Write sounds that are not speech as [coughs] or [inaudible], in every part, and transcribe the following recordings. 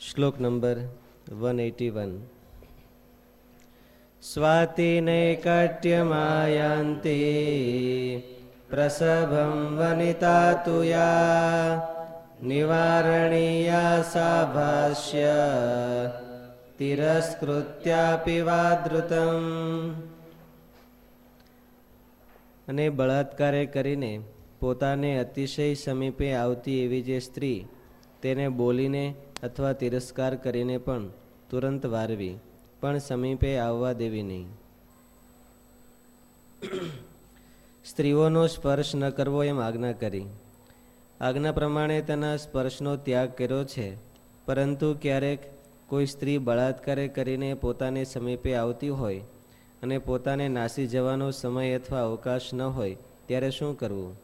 શ્લોક number one eighty one स्वातिनैकट्यमायान्ति प्रसभं वनिता तु या निवारणीया सा भाष्य તિરસ્કૃત્યાપી વાદૃતમ અને બળાત્કારે કરીને પોતાને અતિશય સમીપે આવતી એવી જે સ્ત્રી તેને બોલીને અથવા તિરસ્કાર કરીને પણ તુરંત વારવી, પણ સમીપે આવવા દેવી નહીં. સ્ત્રીઓનો સ્પર્શ ન કરવો એમ આજ્ઞા કરી. આજ્ઞા પ્રમાણે તેના સ્પર્શનો ત્યાગ કર્યો છે, પરંતુ ક્યારેક કોઈ સ્ત્રી બળાત્કારે કરીને પોતાને સમીપે આવતી હોય અને પોતાને નાસી જવાનો સમય અથવા અવકાશ ન હોય, ત્યારે શું કરવું?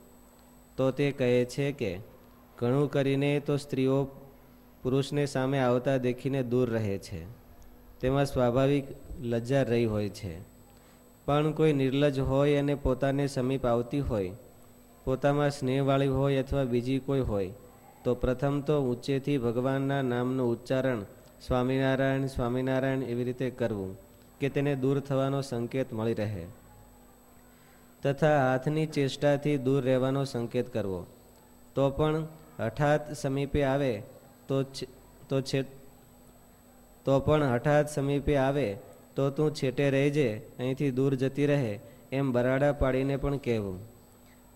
તો તે કહે છે કે, ઘણું કરીને તો સ્ત્રીઓ પુરુષને સામે આવતા દેખીને દૂર રહે છે. તેમાં સ્વાભાવિક લજ્જા રહી હોય છે. પણ કોઈ નિર્લજ હોય અને પોતાને સમીપ આવતી હોય, પોતામાં સ્નેહવાળી હોય અથવા બીજી કોઈ હોય, તો પ્રથમ તો ઊંચેથી ભગવાનના નામનું ઉચ્ચારણ સ્વામિનારાયણ સ્વામિનારાયણ એવી રીતે કરવું કે તેને દૂર થવાનો સંકેત મળી રહે. તથા હાથની ચેષ્ટાથી દૂર રહેવાનો સંકેત કરવો. તો પણ હઠાત સમીપે આવે તો તો છે, તો પણ હઠાત સમીપે આવે, તો તું છેટે રહેજે, અહીંથી દૂર જતી રહે, એમ બરાડા પાડીને પણ કહેવું.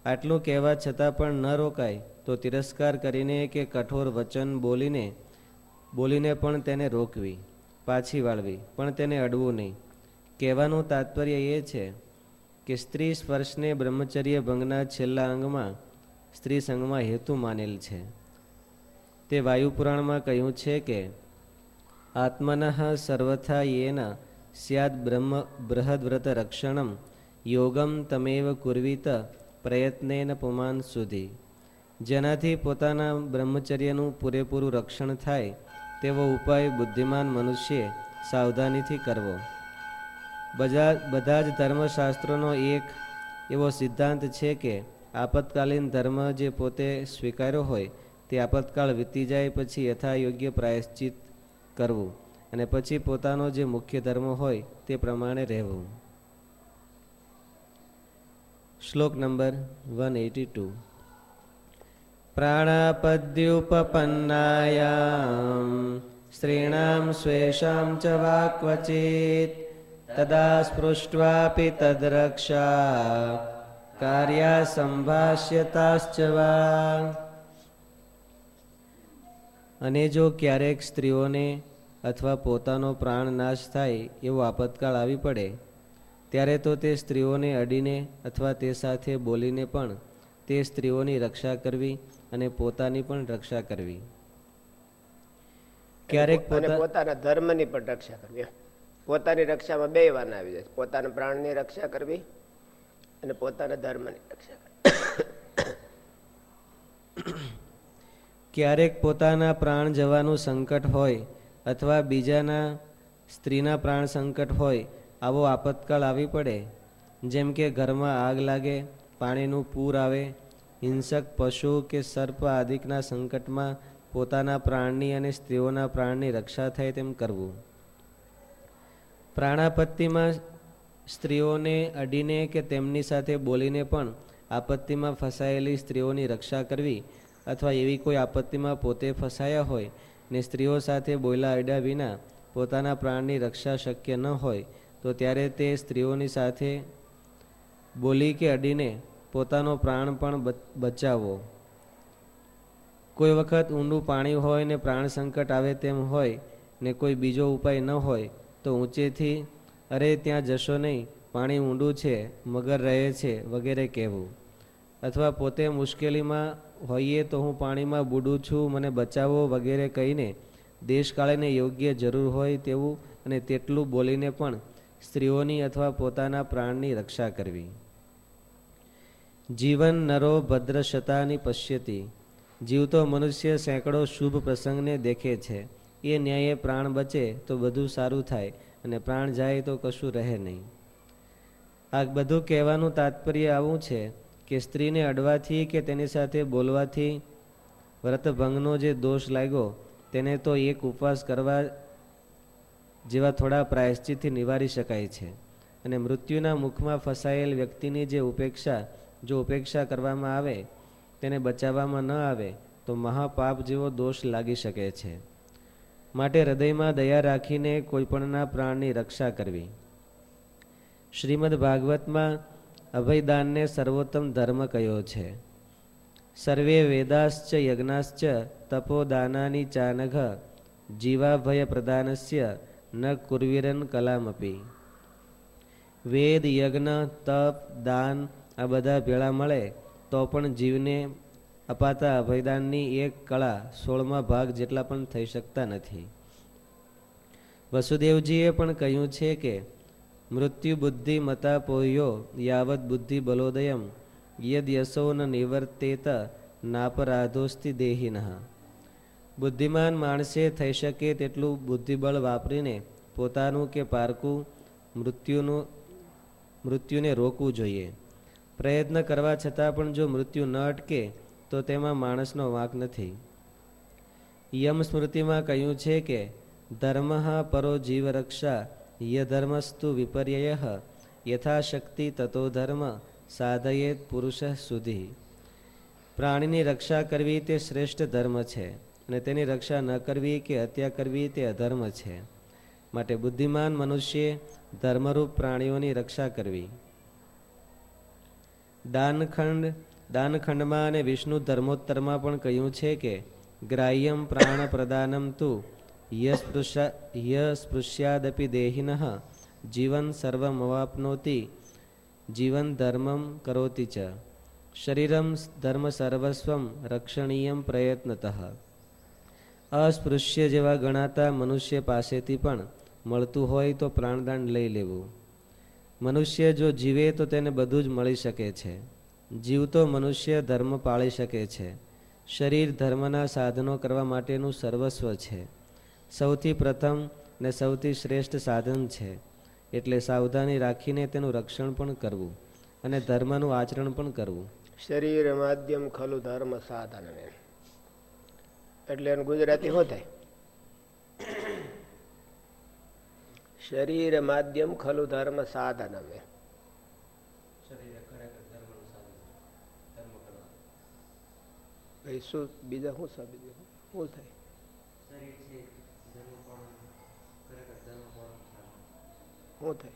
આટલું કહેવા છતાં પણ ન રોકાય, તો તિરસ્કાર કરીને કે કઠોર વચન બોલીને બોલીને પણ તેને રોકવી, પાછી વાળવી, પણ તેને અડવું નહીં. કહેવાનું તાત્પર્ય એ છે કે સ્ત્રી સ્પર્શને બ્રહ્મચર્ય ભંગના છેલ્લા અંગમાં સ્ત્રી સંઘમાં હેતુ માનેલ છે. તે વાયુપુરાણમાં કહ્યું છે કે, આત્મન સર્વથા યેન સ્યાદ બ્રહ્મ બૃહદવ્રત રક્ષણમ યોગમ તમેવ કુર્વીત પ્રયત્નેન પુમાન સુધી. જેનાથી પોતાના બ્રહ્મચર્યનું પૂરેપૂરું રક્ષણ થાય, તેવો ઉપાય બુદ્ધિમાન મનુષ્ય સાવધાનીથી કરવો. બધા બધા જ ધર્મશાસ્ત્રોનો એક એવો સિદ્ધાંત છે કે, આપતકાલીન ધર્મ જે પોતે સ્વીકાર્યો હોય તે આપતકાળ વીતી જાય પછી યથાયોગ્ય પ્રાયશ્ચિત કરવું અને પછી પોતાનો જે મુખ્ય ધર્મ હોય તે પ્રમાણે રહેવું. શ્લોક નંબર વન એટી ટુ પ્રાણાપદ્યુપપન્નાયામ સ્ત્રીણામ સ્વેષામ ચ વાક્વચિત, તદા સ્પૃષ્ટવાપી તદરક્ષા, કાર્યા સંભાષ્યતાશ્ચ વા। અને જો ક્યારેક સ્ત્રીઓને અથવા પોતાનો પ્રાણ નાશ થાય એવો આપતકાળ આવી પડે ત્યારે તો તે સ્ત્રીઓને અડીને અથવા તે સાથે બોલીને પણ તે સ્ત્રીઓની રક્ષા કરવી અને પોતાની પણ રક્ષા કરવી. ક્યારેક પોતાના ધર્મની પણ રક્ષા કરવી. પોતાની રક્ષામાં બે વાના આવી જાય. પોતાના પ્રાણની રક્ષા કરવી અને પોતાના ધર્મની રક્ષા ક્યારેક પોતાના પ્રાણ જવાનું સંકટ હોય અથવા બીજાના સ્ત્રીના પ્રાણ સંકટ હોય, આવો આપતકાળ આવી પડે. જેમ કે ઘરમાં આગ લાગે, પાણીનું પૂર આવે, હિંસક પશુ કે સર્પ આદિકના સંકટમાં પોતાના પ્રાણની અને સ્ત્રીઓના પ્રાણની રક્ષા થાય તેમ કરવું. પ્રાણાપત્તિમાં સ્ત્રીઓને અડીને કે તેમની સાથે બોલીને પણ આપત્તિમાં ફસાયેલી સ્ત્રીઓની રક્ષા કરવી અથવા એવી કોઈ આપત્તિમાં પોતે ફસાયા હોય ને સ્ત્રીઓ સાથે બોયલા અડ્યા વિના પોતાના પ્રાણની રક્ષા શક્ય ન હોય, તો ત્યારે તે સ્ત્રીઓની સાથે બોલી કે અડીને પોતાનો પ્રાણ પણ બચાવવો કોઈ વખત ઊંડું પાણી હોય ને પ્રાણ સંકટ આવે તેમ હોય ને કોઈ બીજો ઉપાય ન હોય, તો ઊંચેથી, અરે, ત્યાં જશો નહીં, પાણી ઊંડું છે, મગર રહે છે, વગેરે કહેવું. અથવા પોતે મુશ્કેલીમાં હોઈએ તો હું પાણીમાં બુડું છું, મને બચાવો વગેરે કહીને દેશકાળને યોગ્ય જરૂર હોય તેવું અને તેટલું બોલીને પણ સ્ત્રીઓની અથવા પોતાના પ્રાણની રક્ષા કરવી. જીવન નરો ભદ્રશતાની પશ્યતી. જીવતો મનુષ્ય સેંકડો શુભ પ્રસંગને દેખે છે. એ ન્યાયે પ્રાણ બચે તો બધું સારું થાય અને પ્રાણ જાય તો કશું રહે નહીં. આ બધું કહેવાનું તાત્પર્ય આવું છે કે સ્ત્રીને અડવાથી કે તેની સાથે બોલવાથી વ્રતભંગનો જે દોષ લાગ્યો, તેને તો એક ઉપવાસ કરવા જેવા થોડા પ્રાયશ્ચિતથી નિવારી શકાય છે. અને મૃત્યુના મુખમાં ફસાયેલ વ્યક્તિની જે ઉપેક્ષા, જો ઉપેક્ષા કરવામાં આવે, તેને બચાવવામાં ન આવે, તો મહાપાપ જેવો દોષ લાગી શકે છે. માટે હૃદયમાં દયા રાખીને કોઈપણના પ્રાણની રક્ષા કરવી. શ્રીમદ ભાગવતમાં અભયદાનને સર્વોત્તમ ધર્મ કયો છે? સર્વે વેદાશ્ચ યજ્ઞાશ્ચ તપોદાનાની ચાનઘ જીવાભય પ્રદાનસ્ય ન કુરવીરન કલામપી. વેદ, યજ્ઞ, તપ, દાન આ બધા ભેળા મળે તો પણ જીવને અપાતા અભયદાનની એક કળા સોળમા ભાગ જેટલા પણ થઈ શકતા નથી. વસુદેવજીએ પણ કહ્યું છે કે મૃત્યુ બુદ્ધિ મતા પોયો યાવત બુદ્ધિ બલોદયમ. યદ યશો ન નિવર્તેત નાપરાધોસ્તી દેહિન. બુદ્ધિમાન માણસે થઈ શકે તેટલું બુદ્ધિબળ વાપરીને પોતાનું કે પારકું મૃત્યુનું, મૃત્યુને રોકવું જોઈએ. પ્રયત્ન કરવા છતાં પણ જો મૃત્યુ ન અટકે, તો તેમાં માણસનો વાંક નથી. યમ સ્મૃતિમાં કહ્યું છે કે, ધર્મ પરો જીવરક્ષા યધર્મસ્તુ વિપર્યય, યથાશક્તિ તતો ધર્મ, સાધયેત પુરુષ સુધી. પ્રાણીની રક્ષા કરવી તે શ્રેષ્ઠ ધર્મ છે, અને તેની રક્ષા ન કરવી કે હત્યા કરવી તે અધર્મ છે. માટે બુદ્ધિમાન મનુષ્યે ધર્મરૂપ પ્રાણીઓની રક્ષા કરવી. દાનખંડ, દાનખંડમાં અને વિષ્ણુ ધર્મોત્તરમાં પણ કહ્યું છે કે, ગ્રાહ્યમ પ્રાણ પ્રદાનમ તું યસ્પૃશ્યાદપી દેહિન જીવન સર્વમવાપ્નોતિ જીવન ધર્મમ કરોતી ચ શરીરમ ધર્મ સર્વસ્વમ રક્ષણીય પ્રયત્નત અસ્પૃશ્ય જેવા ગણાતા મનુષ્ય પાસેથી પણ મળતું હોય તો પ્રાણદાન લઈ લેવું મનુષ્ય જો જીવે તો તેને બધું જ મળી શકે છે જીવતો મનુષ્ય ધર્મ પાળી શકે છે શરીર ધર્મના સાધનો કરવા માટેનું સર્વસ્વ છે સૌથી પ્રથમ ને સૌથી શ્રેષ્ઠ સાધન છે. એટલે સાવધાની રાખીને તેનું રક્ષણ પણ કરવું અને ધર્મનું આચરણ પણ કરવું. શરીર માધ્યમ ખલું ધર્મ સાધન એટલે એનું ગુજરાતી શું થાય? શરીર માધ્યમ ખલું ધર્મ સાધન શું બીજા શું શબ્દ શું થાય? શું થાય?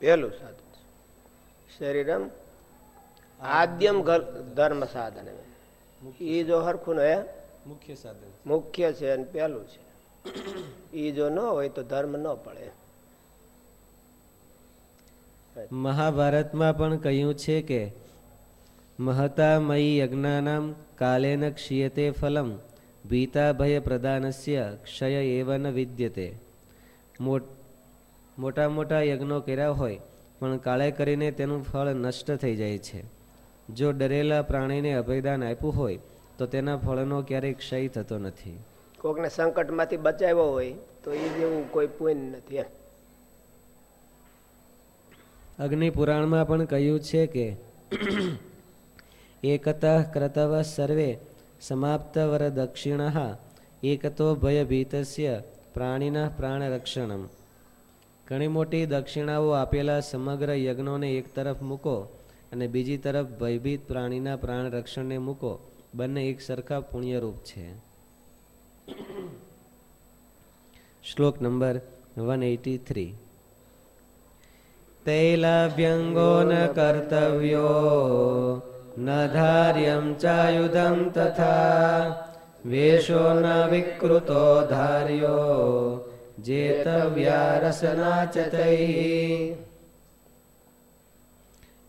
પહેલું સાધન શરીરમ આદ્યમ ધર્મ સાધન એ જો હરખું ને મુખ્ય સાધન મુખ્ય છે અને પહેલું છે. એ જો ન હોય તો ધર્મ ન પડે. [coughs] મહાભારતમાં પણ કહ્યું છે કે મહતા મયી યજ્ઞાનામ કાલેન ક્ષીયતે ફલમ. ભીતા ભય પ્રદાનસ્ય ક્ષય એવ ન વિદ્યતે. મોટા મોટા યજ્ઞો કર્યા હોય પણ કાળે કરીને તેનું ફળ નષ્ટ થઈ જાય છે. જો ડરેલા પ્રાણીને અભયદાન આપ્યું હોય તો તેના ફળનો ક્યારેય ક્ષય થતો નથી. કોકને સંકટમાંથી બચાવ્યો હોય તો એ જેવું કોઈ પુણ્ય નથી અગ્નિ પુરાણમાં પણ કહ્યું છે કે [clears throat] એકતા ક્રતવ સર્વે સમાપ્ત વર દક્ષિણ એકતો ભયભીતસ્ય પ્રાણીના પ્રાણરક્ષણમ ઘણી મોટી દક્ષિણાઓ આપેલા સમગ્ર યજ્ઞોને એક તરફ મૂકો અને બીજી તરફ ભયભીત પ્રાણીના પ્રાણ રક્ષણને મૂકો બંને એક સરખા પુણ્યરૂપ છે શ્લોક નંબર વન એટી થ્રી તૈલાભ્યંગો ન કર્તવ્યો ધાર્યમ ચાયુધમ તથા વેશો ન વિકૃતો ધાર્યો જેતવ્યા રસના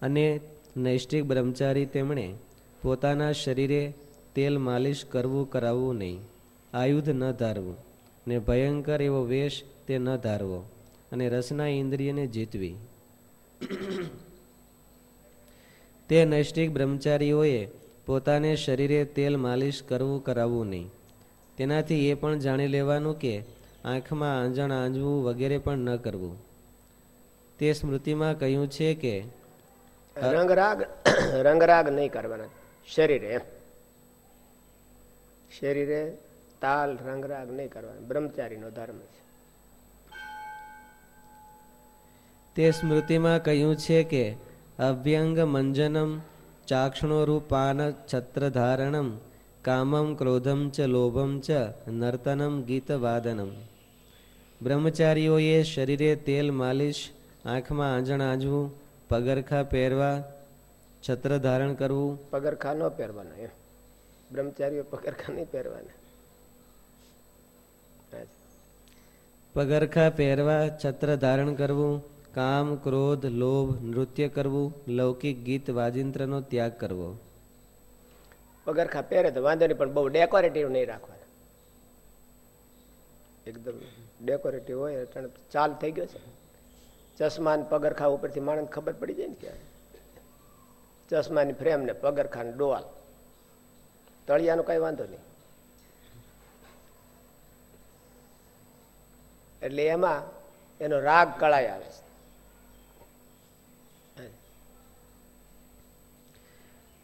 અને નૈષ્ઠિક બ્રહ્મચારી તેમણે પોતાના શરીરે તેલ માલિશ કરવું કરાવવું નહીં, આયુધ ન ધારવું, ને ભયંકર એવો વેશ તે ન ધારવો, અને રસના ઇન્દ્રિયને જીતવી. તે નૈષ્ઠિક બ્રહ્મચારીઓએ પોતાને શરીરે તેલ માલિશ કરવું કરાવવું નહીં. તેનાથી એ પણ જાણી લેવાનું કે આંખમાં આંજણ આંજવું વગેરે પણ ન કરવું. તે સ્મૃતિમાં કહ્યું છે કે રંગરાગ રંગરાગ નહીં કરવાના. શરીરે શરીરે તાલ રંગરાગ નહીં કરવાનો. બ્રહ્મચારીનો ધર્મ છે. તે સ્મૃતિમાં કહ્યું છે કે અભ્યંગ મંજનમ ચાક્ષણોરૂપાન છત્રધારણમ કામમ ક્રોધમ ચ લોભમ ચ નર્તનમ ગીતવાદનમ બ્રહ્મચારીઓએ શરીરે તેલ માલિશ આંખમાં આંજણ આંજવું પગરખા પહેરવા છત્ર ધારણ કરવું પગરખા ન પહેરવાના એમ બ્રહ્મચારીઓ પગરખા નહીં પહેરવાના પગરખા પહેરવા છત્ર ધારણ કરવું કામ, ક્રોધ, લોભ, નૃત્ય કરવું, લૌકિક ગીત, વાજિંત્રનો ત્યાગ કરવો. પગરખા પહેરે તો વાંધો નહીં, પણ બહુ ડેકોરેટિવ નહીં રાખવાના. એકદમ ડેકોરેટિવ હોય ચાલ થઈ ગયો છે. ચશ્મા પગરખા ઉપરથી માણસ ખબર પડી જાય ને કે ચશ્માની ફ્રેમ ને પગરખા ને ડોવાલ. તળિયાનો કઈ વાંધો નહીં. એટલે એમાં એનો રાગ કળાઈ આવે છે.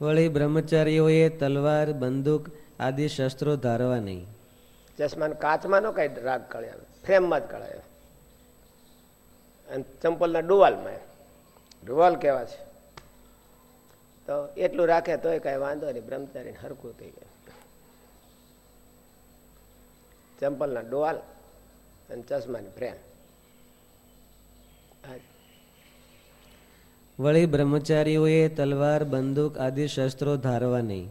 વળી બ્રહ્મચારીઓએ તલવાર, બંદૂક આદિ શસ્ત્રો ધારવા નહીં. ચશ્મા કાચમાં નો કઈ રાગ કળ્યા ફ્રેમમાં જ કળાય અને ચંપલના ડુવાલમાં ડુવાલ કેવા છે? તો એટલું રાખે તોય કઈ વાંધો નહીં. બ્રહ્મચારી હરકું થઈ ગયું ચંપલના ડોવાલ અને ચશ્માની ફ્રેમ. વળી બ્રહ્મચારીઓએ તલવાર, બંદૂક આદિ શસ્ત્રો ધારવા નહીં.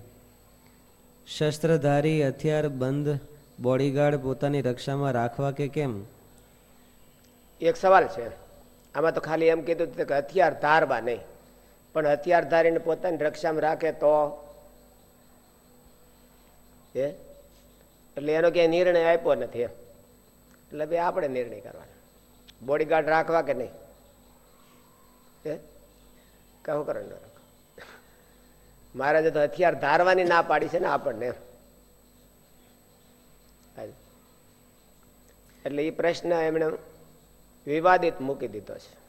શસ્ત્રધારી, હથિયાર, બંધ, બોડીગાર્ડ પોતાની રક્ષામાં રાખવા કે કેમ? એક સવાલ છે. આમાં તો ખાલી એમ કીધું કે હથિયાર ધારવા નહીં. પણ હથિયાર ધારીને પોતાની રક્ષામાં રાખે તો? એ એટલે એનો ક્યાંય નિર્ણય આપ્યો નથી એટલે બે આપણે નિર્ણય કરવાનો. બોડીગાર્ડ રાખવા કે નહીં? એ કહું કરો ન. રાખો મહારાજે તો હથિયાર ધારવાની ના પાડી છે ને આપણને. એટલે એ પ્રશ્ન એમણે વિવાદિત મૂકી દીધો છે.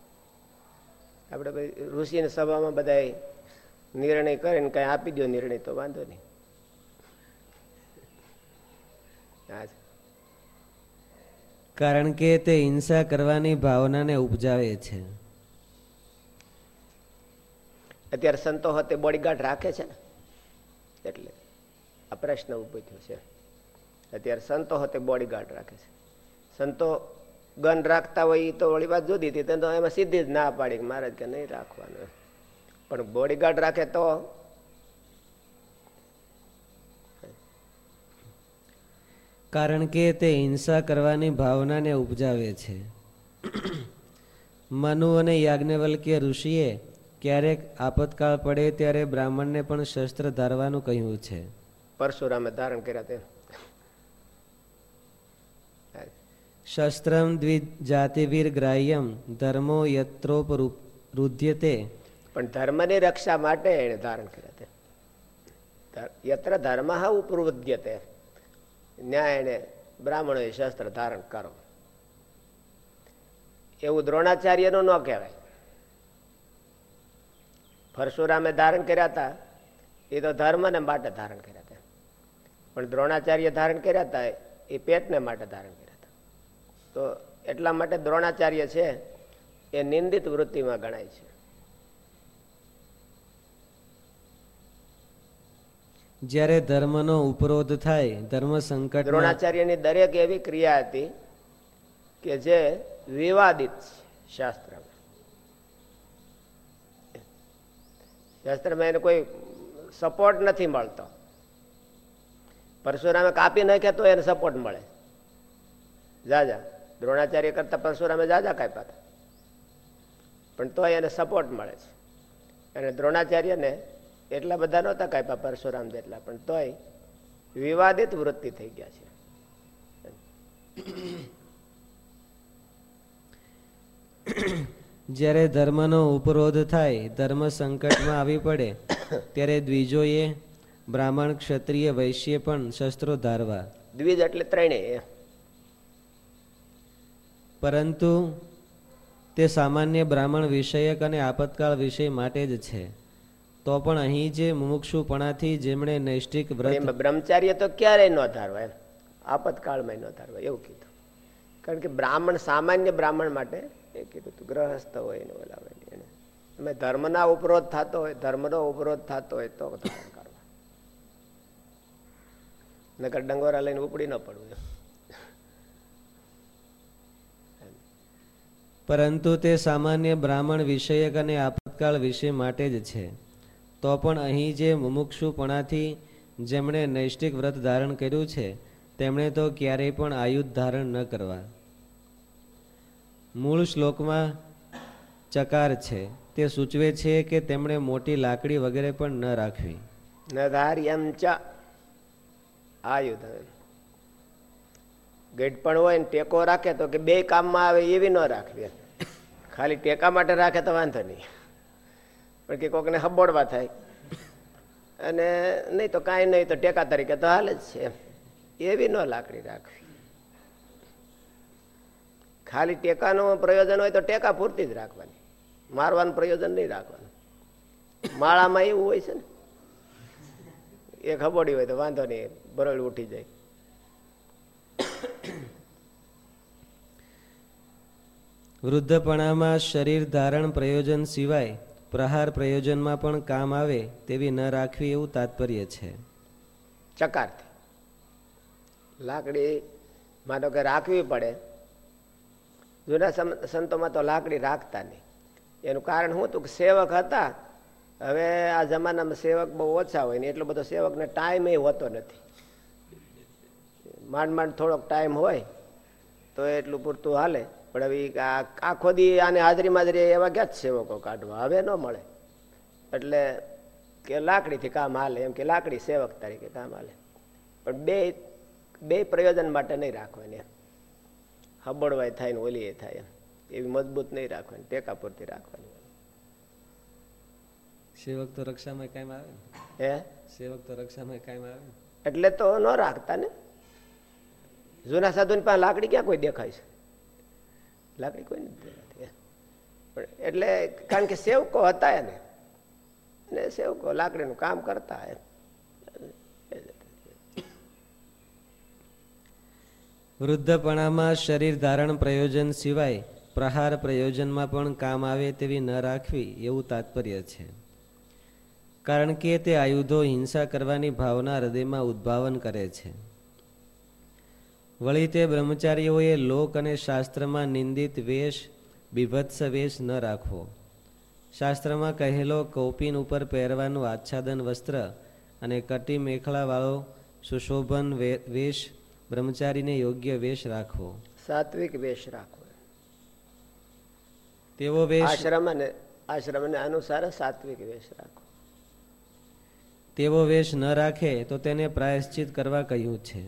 આપણે ઋષિની સભામાં બધા નિર્ણય કરીને કઈ આપી દો નિર્ણય તો વાંધો નહીં. કારણ કે તે હિંસા કરવાની ભાવનાને ઉપજાવે છે. અત્યારે સંતો હતે બોડીગાર્ડ રાખે છે ને? એટલે આ પ્રશ્ન ઊભો થયો છે. અત્યારે સંતો હતે બોડીગાર્ડ રાખે છે. સંતો ગન રાખતા હોય એ તો વળી વાત જુદી હતી તો એમાં સીધી જ ના પાડી મહારાજ કે નહીં રાખવાનું. પણ બોડીગાર્ડ રાખે તો? કારણ કે તે હિંસા કરવાની ભાવનાને ઉપજાવે છે. મનુ અને યાજ્ઞવલ્કીય ઋષિએ ક્યારેક આપતકાળ પડે ત્યારે બ્રાહ્મણને પણ શસ્ત્ર ધારવાનું કહ્યું છે. પરશુરામે ધારણ કર્યા તે. શસ્ત્રમ દ્વિજાતિવીર ગ્રાહ્યમ ધર્મો યત્રોપરુધ્યતે પણ ધર્મની રક્ષા માટે એને ધારણ કર્યા તે. યત્ર ધર્મ ઉપરુદ્યતે. ન્યાય એને બ્રાહ્મણોએ શસ્ત્ર ધારણ કરો. એવું દ્રોણાચાર્યનું ન કહેવાય. પરશુરામે ધારણ કર્યા હતા એ તો ધર્મને માટે ધારણ કર્યા હતા પણ દ્રોણાચાર્ય ધારણ કર્યા હતા એ પેટને માટે ધારણ કર્યા હતા તો એટલા માટે દ્રોણાચાર્ય છે એ નિંદિત વૃત્તિમાં ગણાય છે. જ્યારે ધર્મનો ઉપરોધ થાય ધર્મ સંકટ દ્રોણાચાર્યની દરેક એવી ક્રિયા હતી કે જે વિવાદિત શાસ્ત્ર શાસ્ત્રમાં. એને કોઈ સપોર્ટ નથી મળતો. પરશુરામે કાપી નાખ્યા તો એને સપોર્ટ મળે. જાજા દ્રોણાચાર્ય કરતા પરશુરામે જાજા કાપ્યા હતા. પણ તો એને સપોર્ટ મળે છે. અને દ્રોણાચાર્યને એટલા બધા નહોતા કાપ્યા પરશુરામ જેટલા, પણ તોય વિવાદિત વૃત્તિ થઈ ગયા છે. જ્યારે ધર્મનો ઉપરોધ થાય ધર્મ સંકટમાં આવી પડે ત્યારે દ્વિજોએ બ્રાહ્મણ ક્ષત્રિય વૈશ્ય પણ શસ્ત્રો ધારવા. દ્વિજ એટલે ત્રણેય પરંતુ તે સામાન્ય બ્રાહ્મણ વિષયક અને આપતકાળ વિષય માટે જ છે. તો પણ અહીં જે મુમુક્ષુપણાથી જેમણે નૈષ્ટિક વ્રત બ્રહ્મચાર્ય તો ક્યારેય ન ધારવા એમ? આપતકાળમાં ન ધારવા એવું કીધું. કારણ કે બ્રાહ્મણ સામાન્ય બ્રાહ્મણ માટે એ કીધું તું, ગ્રહસ્થ હોય એને બોલાવે એને. એમાં ધર્મના ઉપરોધ થતો હોય, ધર્મનો ઉપરોધ થતો હોય તો કરવા. નકર ડંગોરા લઈને ઉપડી ન પડવું પરંતુ તે સામાન્ય બ્રાહ્મણ વિષયક અને આપતકાળ વિષય માટે જ છે. તો પણ અહીં જે મુમુક્ષુપણાથી જેમણે નૈષ્ટિક વ્રત ધારણ કર્યું છે, તેમણે તો ક્યારેય પણ આયુધ ધારણ ન કરવા. મૂળ શ્લોકમાં ચકાર છે. તે સૂચવે છે કે તેમણે મોટી લાકડી વગેરે પણ ન રાખવી. ન ધાર્યમ ચ આયુધ ગેટ પણ હોય ને ટેકો રાખે તો કે બે કામમાં આવે એવી ન રાખવી. ખાલી ટેકા માટે રાખે તો વાંધો નહીં. પણ કે કોકને હબોડવા થાય. અને નહીં તો કાંઈ નહીં તો ટેકા તરીકે તો હાલ જ છે. એવી ન લાકડી રાખવી. ખાલી ટેકાનું પ્રયોજન હોય તો ટેકા પૂરતી જ રાખવાની. મારવાનું પ્રયોજન નહીં રાખવાનું. માળામાં એવું હોય છે ને એ ખબોડી હોય તો વાંધો નહીં બરોળ ઉઠી જાય. વૃદ્ધપણામાં શરીર ધારણ પ્રયોજન સિવાય પ્રહાર પ્રયોજનમાં પણ કામ આવે તેવી ન રાખવી એવું તાત્પર્ય છે. ચકારથી. લાકડી માનો કે રાખવી પડે જૂના સંતોમાં તો લાકડી રાખતા નહીં. એનું કારણ શું હતું કે સેવક હતા. હવે આ જમાનામાં સેવક બહુ ઓછા હોય ને એટલો બધો સેવકને ટાઈમ એ હોતો નથી. માંડ માંડ થોડોક ટાઈમ હોય તો એટલું પૂરતું હાલે. પણ હવે આખો દી આને હાજરી માજરી એવા ક્યાં જ સેવકો કાઢવા? હવે ન મળે. એટલે કે લાકડીથી કામ હાલે, એમ કે લાકડી સેવક તરીકે કામ હાલે. પણ બે બે પ્રયોજન માટે નહીં રાખવાની એમ. હબળવાય થાય ને ઓલી થાય એવી મજબૂત નહીં રાખવાની ટેકા પૂરતી રાખવાની. સેવક તો રક્ષામાં કાયમ આવે હે? સેવક તો રક્ષામાં કાયમ આવે એટલે તો ન રાખતા ને. જૂના સાધુની પાસે લાકડી ક્યાં કોઈ દેખાય છે? લાકડી કોઈ નથી દેખાતી પણ એટલે કારણ કે સેવકો હતા એને. અને સેવકો લાકડીનું કામ કરતા એમ વૃદ્ધપણામાં શરીર ધારણ પ્રયોજન સિવાય પ્રહાર પ્રયોજનમાં પણ કામ આવે તેવી ન રાખવી એવું તાત્પર્ય છે. કારણ કે તે આયુધો હિંસા કરવાની ભાવના હૃદયમાં ઉદ્ભાવન કરે છે. વળી તે બ્રહ્મચારીઓએ લોક અને શાસ્ત્રમાં નિંદિત વેશ, બીભત્સ વેશ ન રાખવો. શાસ્ત્રમાં કહેલો, કૌપીન ઉપર પહેરવાનું આચ્છાદન વસ્ત્ર અને કટી મેખલાવાળો સુશોભન વેશ બ્રહ્મચારીને યોગ્ય વેશ રાખવો. સાત્વિક વેશ રાખવો. તેવો વેશ આશ્રમ અને આશ્રમને અનુસાર સાત્વિક વેશ રાખવો. તેવો વેશ ન રાખે તો તેને પ્રાયશ્ચિત કરવા કહ્યું છે.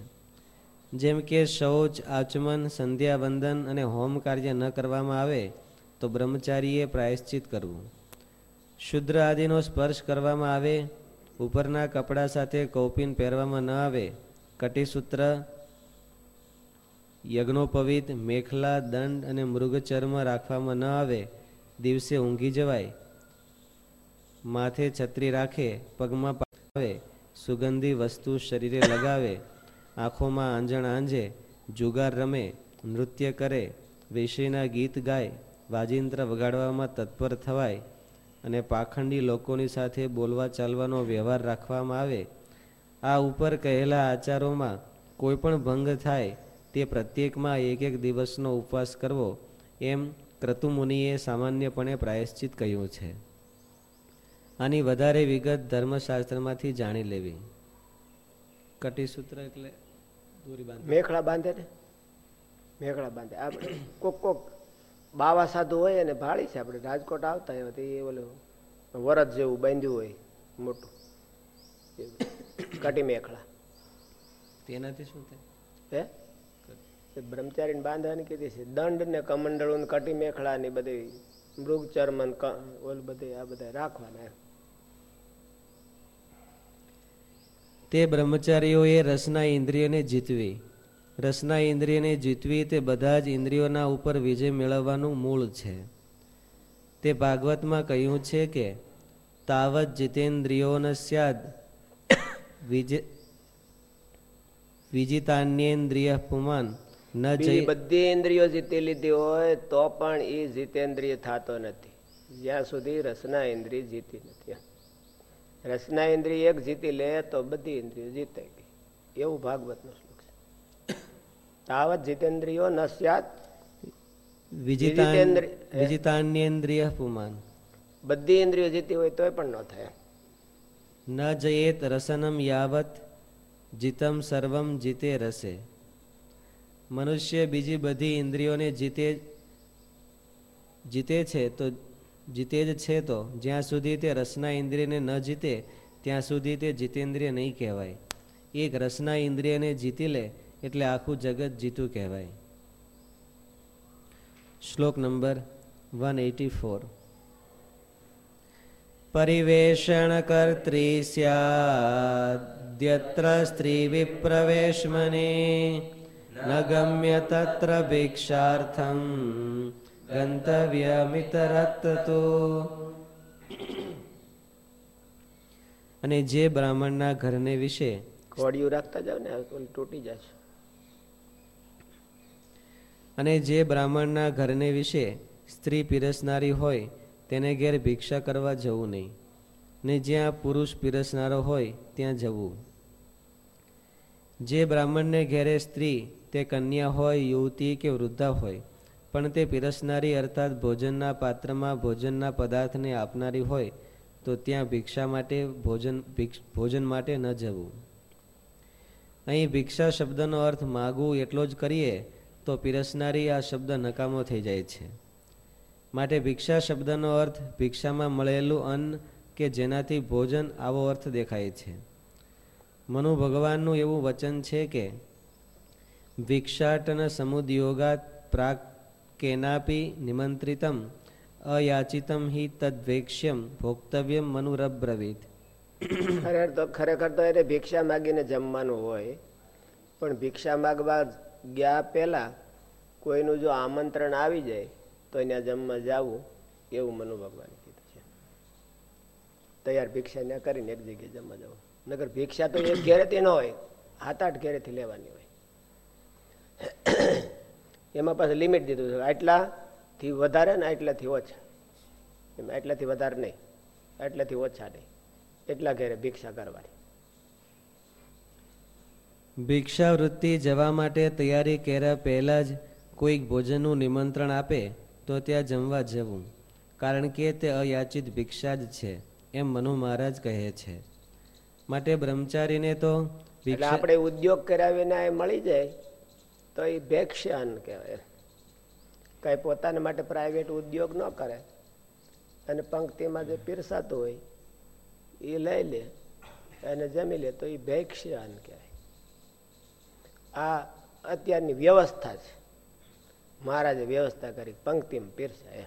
જેમ કે શૌચ આચમન સંધ્યા વંદન અને હોમ કાર્ય ન કરવામાં આવે તો બ્રહ્મચારીએ પ્રાયશ્ચિત કરવું. શુદ્ર આદિનો સ્પર્શ કરવામાં આવે ઉપરના કપડા સાથે કૌપિન પહેરવામાં ન આવે કટિસૂત્ર યજ્ઞોપવિત મેખલા, દંડ અને મૃગચર્મ રાખવામાં ન આવે, દિવસે ઊંઘી જવાય. માથે છત્રી રાખે, પગમાં પાવે સુગંધી વસ્તુ શરીરે લગાવે, આંખોમાં આંજણ આંજે, જુગાર રમે, નૃત્ય કરે વિષયના ગીત ગાય, વાજિંત્ર વગાડવામાં તત્પર થવાય અને પાખંડી લોકોની સાથે બોલવા ચાલવાનો વ્યવહાર રાખવામાં આવે. આ ઉપર કહેલા આચારોમાં કોઈ પણ ભંગ થાય તે પ્રત્યેકમાં એક એક દિવસનો ઉપવાસ કરવો એમ ક્રતુમુનિએ સામાન્યપણે પ્રાયશ્ચિત કહ્યું છે. આની વધારે વિગત ધર્મશાસ્ત્રમાંથી જાણી લેવી. કટિસૂત્ર એટલે દોરી બાંધે મેખડા બાંધે ને? મેખડા બાંધે. આપણે કોક કોક બાવા સાધુ હોય અને ભાળી છે. આપણે રાજકોટ આવતા હોય તો એ ઓલું વરત જેવું બાંધ્યું હોય મોટું. [coughs] કટી મેખડા તેનાથી શું થાય? હે? બ્રહ્મચારીને બાંધવાની કીધી છે દંડ ને કમંડળું ને કટી મેખલા ને બધી મૃગ, ચર્મન ઓલું બધે આ બધા રાખવાના. તે બ્રહ્મચારીઓએ રસના ઇન્દ્રિયને જીતવી રસના ઇન્દ્રિયને જીતવી તે બધા જ ઇન્દ્રિયોના ઉપર વિજય મેળવવાનું મૂળ છે તે ભાગવતમાં કહ્યું છે કે, તાવત જીતેન્દ્રિયો ન સ્યાદ, વિજ, વિજિતાન્યેન્દ્રિય પુમાન ન બધી ઇન્દ્રિયો જીતી લીધી હોય તો પણ એ જીતેન્દ્રિય થતો નથી. જ્યાં સુધી રસના ઇન્દ્રિય જીતી નથી. રસના ઇન્દ્રિય એક જીતી લે તો બધી ઇન્દ્રિયો જીતે એવું ભાગવતનો શ્લોક છે. તાવત જીતેન્દ્રિયો ન સ્યાત. વિજિતાન્યેન્દ્રિય પુમાન. બધી ઇન્દ્રિયો જીતી હોય તોય પણ ન થાય. ન જયેત રસનમ યાવત જીતમ સર્વમ જીતે રસે. મનુષ્ય બીજી બધી ઇન્દ્રિયોને જીતે જીતે છે તો જીતે જ છે તો જ્યાં સુધી તે રસના ઇન્દ્રિયને ન જીતે, ત્યાં સુધી તે જીતેન્દ્રિય નહીં કહેવાય. એક રસના ઇન્દ્રિયને જીતી લે એટલે આખું જગત જીતું કહેવાય. શ્લોક નંબર વન એટી ફોર. પરિવેષણકર્ત્રી સ્યાદ્યત્ર સ્ત્રી વિપ્રવેશમને ન ગમ્ય તત્ર ભિક્ષાર્થમ ગંતવ્યમિતરત્તુ અને જે બ્રાહ્મણના ઘરને વિશે કોડિયું રાખતા જાવ ને તૂટી જશે. અને જે બ્રાહ્મણના ઘરને વિશે સ્ત્રી પીરસનારી હોય તેને ઘેર ભિક્ષા કરવા જવું નહીં. ને જ્યાં પુરુષ પીરસનારો હોય ત્યાં જવું. જે બ્રાહ્મણને ઘેરે સ્ત્રી તે કન્યા હોય, યુવતી કે વૃદ્ધા હોય, પણ તે પીરસનારી અર્થાત ભોજનના પાત્રમાં ભોજનના પદાર્થને આપનારી હોય, તો ત્યાં ભિક્ષા માટે ભોજન ભોજન માટે ન જવું. અહીં ભિક્ષા શબ્દનો અર્થ માગવું એટલો જ કરીએ, તો પીરસનારી આ શબ્દ નકામો થઈ જાય છે. માટે ભિક્ષા શબ્દનો અર્થ ભિક્ષામાં મળેલું અન્ન કે જેનાથી ભોજન આવો અર્થ દેખાય છે. મનુ ભગવાનનું એવું વચન છે કે ભિક્ષાટન સમુદયોગા પ્રાક કેનાપી નિમંત્રિતમ અયાચિતમ હિ તદ્વેક્ષ્યમ ભોક્તવ્યમ મનુરબ્રવીત ખરેખર તો ખરેખર તો એને ભિક્ષા માગીને જમવાનું હોય પણ ભિક્ષા માગવા ગયા પહેલાં કોઈનું જો આમંત્રણ આવી જાય તો ત્યાં જમવા જવું એવું મનુ ભગવાને કીધું છે તૈયાર ભિક્ષા ત્યાં કરીને એક જગ્યાએ જમવા જવું નગર ભિક્ષા તો એક ઘેરેથી ન હોય હાથ આઠ ઘેરેથી લેવાની હોય [coughs] એમાં પાછું લિમિટ દીધું છે. આટલાથી વધારે ને આટલાથી ઓછા. એમ આટલાથી વધારે નહીં. આટલાથી ઓછા નહીં. એટલા ઘેરે ભિક્ષા કરવાની. ભિક્ષાવૃત્તિ જવા માટે તૈયારી કર્યા પહેલાં જ કોઈક ભોજનનું નિમંત્રણ આપે તો ત્યાં જમવા જવું. કારણ કે તે અયાચિત ભિક્ષા જ છે એમ મનુ મહારાજ કહે છે. માટે બ્રહ્મચારીને તો આપણે ઉદ્યોગ કરાવીને મળી જાય. તો એ ભેક્ષ્યાન કહેવાય. કઈ પોતાના માટે પ્રાઇવેટ ઉદ્યોગ ન કરે. અને પંક્તિમાં જે પીરસાતું હોય, એ લઈ લે અને જમી લે તો એ ભેક્ષ્યાન કહેવાય. આ અત્યારની વ્યવસ્થા છે. મહારાજે વ્યવસ્થા કરી, પંક્તિમાં પીરસાય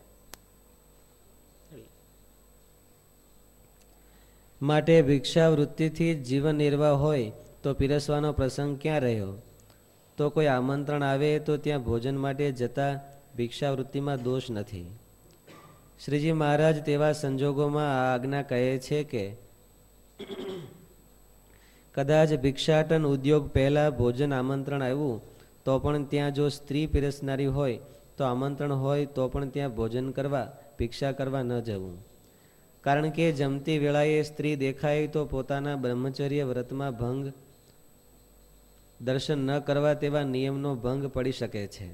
માટે ભિક્ષાવૃત્તિથી જીવન નિર્વાહ હોય તો પીરસવાનો પ્રસંગ ક્યાં રહ્યો? તો કોઈ આમંત્રણ આવે તો ત્યાં ભોજન માટે જતા ભિક્ષાવૃત્તિમાં દોષ નથી. શ્રીજી મહારાજ તેવા સંજોગોમાં આ આજ્ઞા કહે છે કે, કદાચ ભિક્ષાટન ઉદ્યોગ પહેલા ભોજન આમંત્રણ આવ્યું, તો પણ ત્યાં જો સ્ત્રી પીરસનારી હોય, તો આમંત્રણ હોય તો પણ ત્યાં ભોજન કરવા, ભિક્ષા કરવા ન જવું. કારણ કે જમતી વેળાએ સ્ત્રી દેખાય તો પોતાના બ્રહ્મચર્ય વ્રતમાં ભંગ દર્શન ન કરવા તેવા નિયમનો ભંગ પડી શકે છે.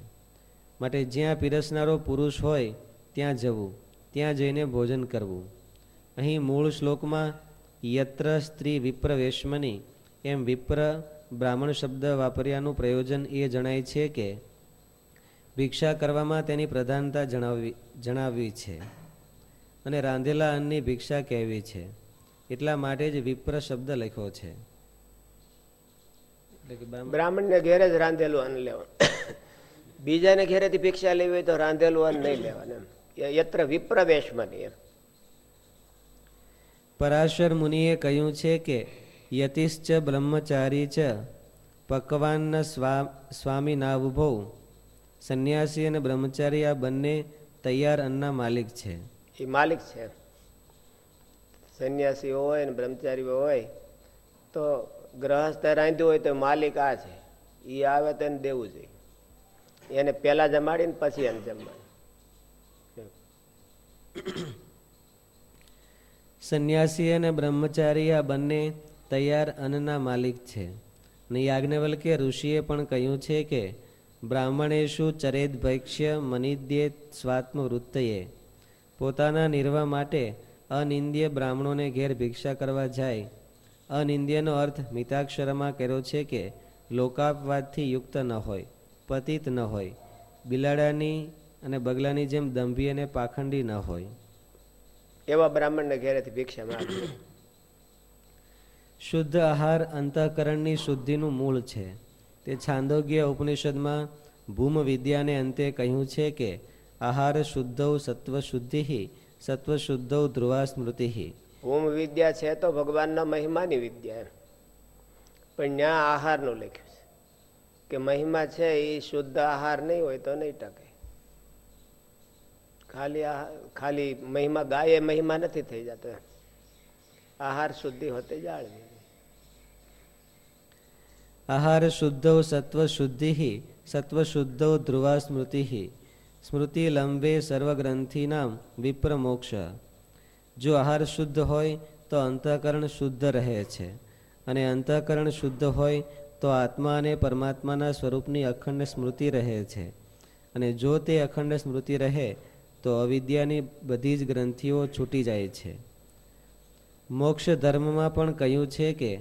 માટે જ્યાં પીરસનારો પુરુષ હોય, ત્યાં જવું, ત્યાં જઈને ભોજન કરવું. અહીં મૂળ શ્લોકમાં યત્ર સ્ત્રી વિપ્ર વેશ્મની એમ વિપ્ર બ્રાહ્મણ શબ્દ વાપર્યાનું પ્રયોજન એ જણાય છે કે, ભિક્ષા કરવામાં તેની પ્રધાનતા જણાવી જણાવવી છે અને રાંધેલા અન્નની ભિક્ષા કહેવી છે. એટલા માટે જ વિપ્ર શબ્દ લખ્યો છે. બ્રાહ્મણને ઘેરે જ રાંધેલું અન્ન લેવાનું. બીજાને ઘેરેથી ભિક્ષા લેવી હોય તો રાંધેલું અન્ન નહીં લેવાનું એમ. યત્ર વિપ્રવેશમની એમ. પરાશર મુનિએ કહ્યું છે કે યતિશ્ચ બ્રહ્મચારી ચ પકવાન સ્વા સ્વામી નાવુભો સંન્યાસી અને બ્રહ્મચારી આ બંને તૈયાર અન્નના માલિક છે. એ માલિક છે. સંન્યાસી હોય ને બ્રહ્મચારી હોય તો ગ્રહસ્થ રાંધ્યું હોય તો માલિક આ છે. એ આવે તો એને દેવું જોઈએ એને પહેલા જમાડીને પછી એને જમાડી. સંન્યાસી અને બ્રહ્મચારી આ બંને તૈયાર અન્નના માલિક છે. ને યાજ્ઞવલ્કે ઋષિએ પણ કહ્યું છે કે, બ્રાહ્મણેશુ ચરેદ ભૈક્ષ્ય મનિદ્યે સ્વાત્મ વૃત્તયે પોતાના નિર્વાહ માટે અનિંદ્ય બ્રાહ્મણોને ઘેર ભિક્ષા કરવા જાય. અનિંદ્યનો અર્થ મિતાક્ષરમાં કર્યો છે કે લોકાપવાદથી યુક્ત ન હોય પતિત ન હોય બિલાડાની અને બગલાની જેમ દંભી અને પાખંડી ન હોય. એવા બ્રાહ્મણને ઘેરેથી ભિક્ષા માંગે શુદ્ધ આહાર અંતઃકરણની શુદ્ધિનું મૂળ છે. તે છાંદોગ્ય ઉપનિષદમાં ભૂમ વિદ્યાને અંતે કહ્યું છે કે આહાર શુદ્ધૌ સત્વ શુદ્ધિ સત્વ શુદ્ધૌ ધ્રુવા સ્મૃતિ ભૂમ વિદ્યા છે તો ભગવાનના મહિમાની વિદ્યા એમ. પણ ત્યાં આહારનું લખ્યું છે. કે મહિમા છે એ શુદ્ધ આહાર નહીં હોય તો નહીં ટકે. ખાલી ખાલી મહિમા ગાય મહિમા નથી થઈ જતો આહાર શુદ્ધિ હોતે જાળવી. આહાર શુદ્ધૌ સત્વ શુદ્ધિ સત્વ શુદ્ધૌ ધ્રુવા સ્મૃતિ સ્મૃતિ લંબે વિપ્ર મોક્ષ જો આહાર શુદ્ધ હોય તો અંતઃકરણ શુદ્ધ રહે છે. અને અંતઃકરણ શુદ્ધ હોય તો આત્મા અને પરમાત્માના સ્વરૂપની અખંડ સ્મૃતિ રહે છે. અને જો તે અખંડ સ્મૃતિ રહે તો અવિદ્યાની બધી જ ગ્રંથિઓ છૂટી જાય છે. મોક્ષ ધર્મમાં પણ કહ્યું છે કે,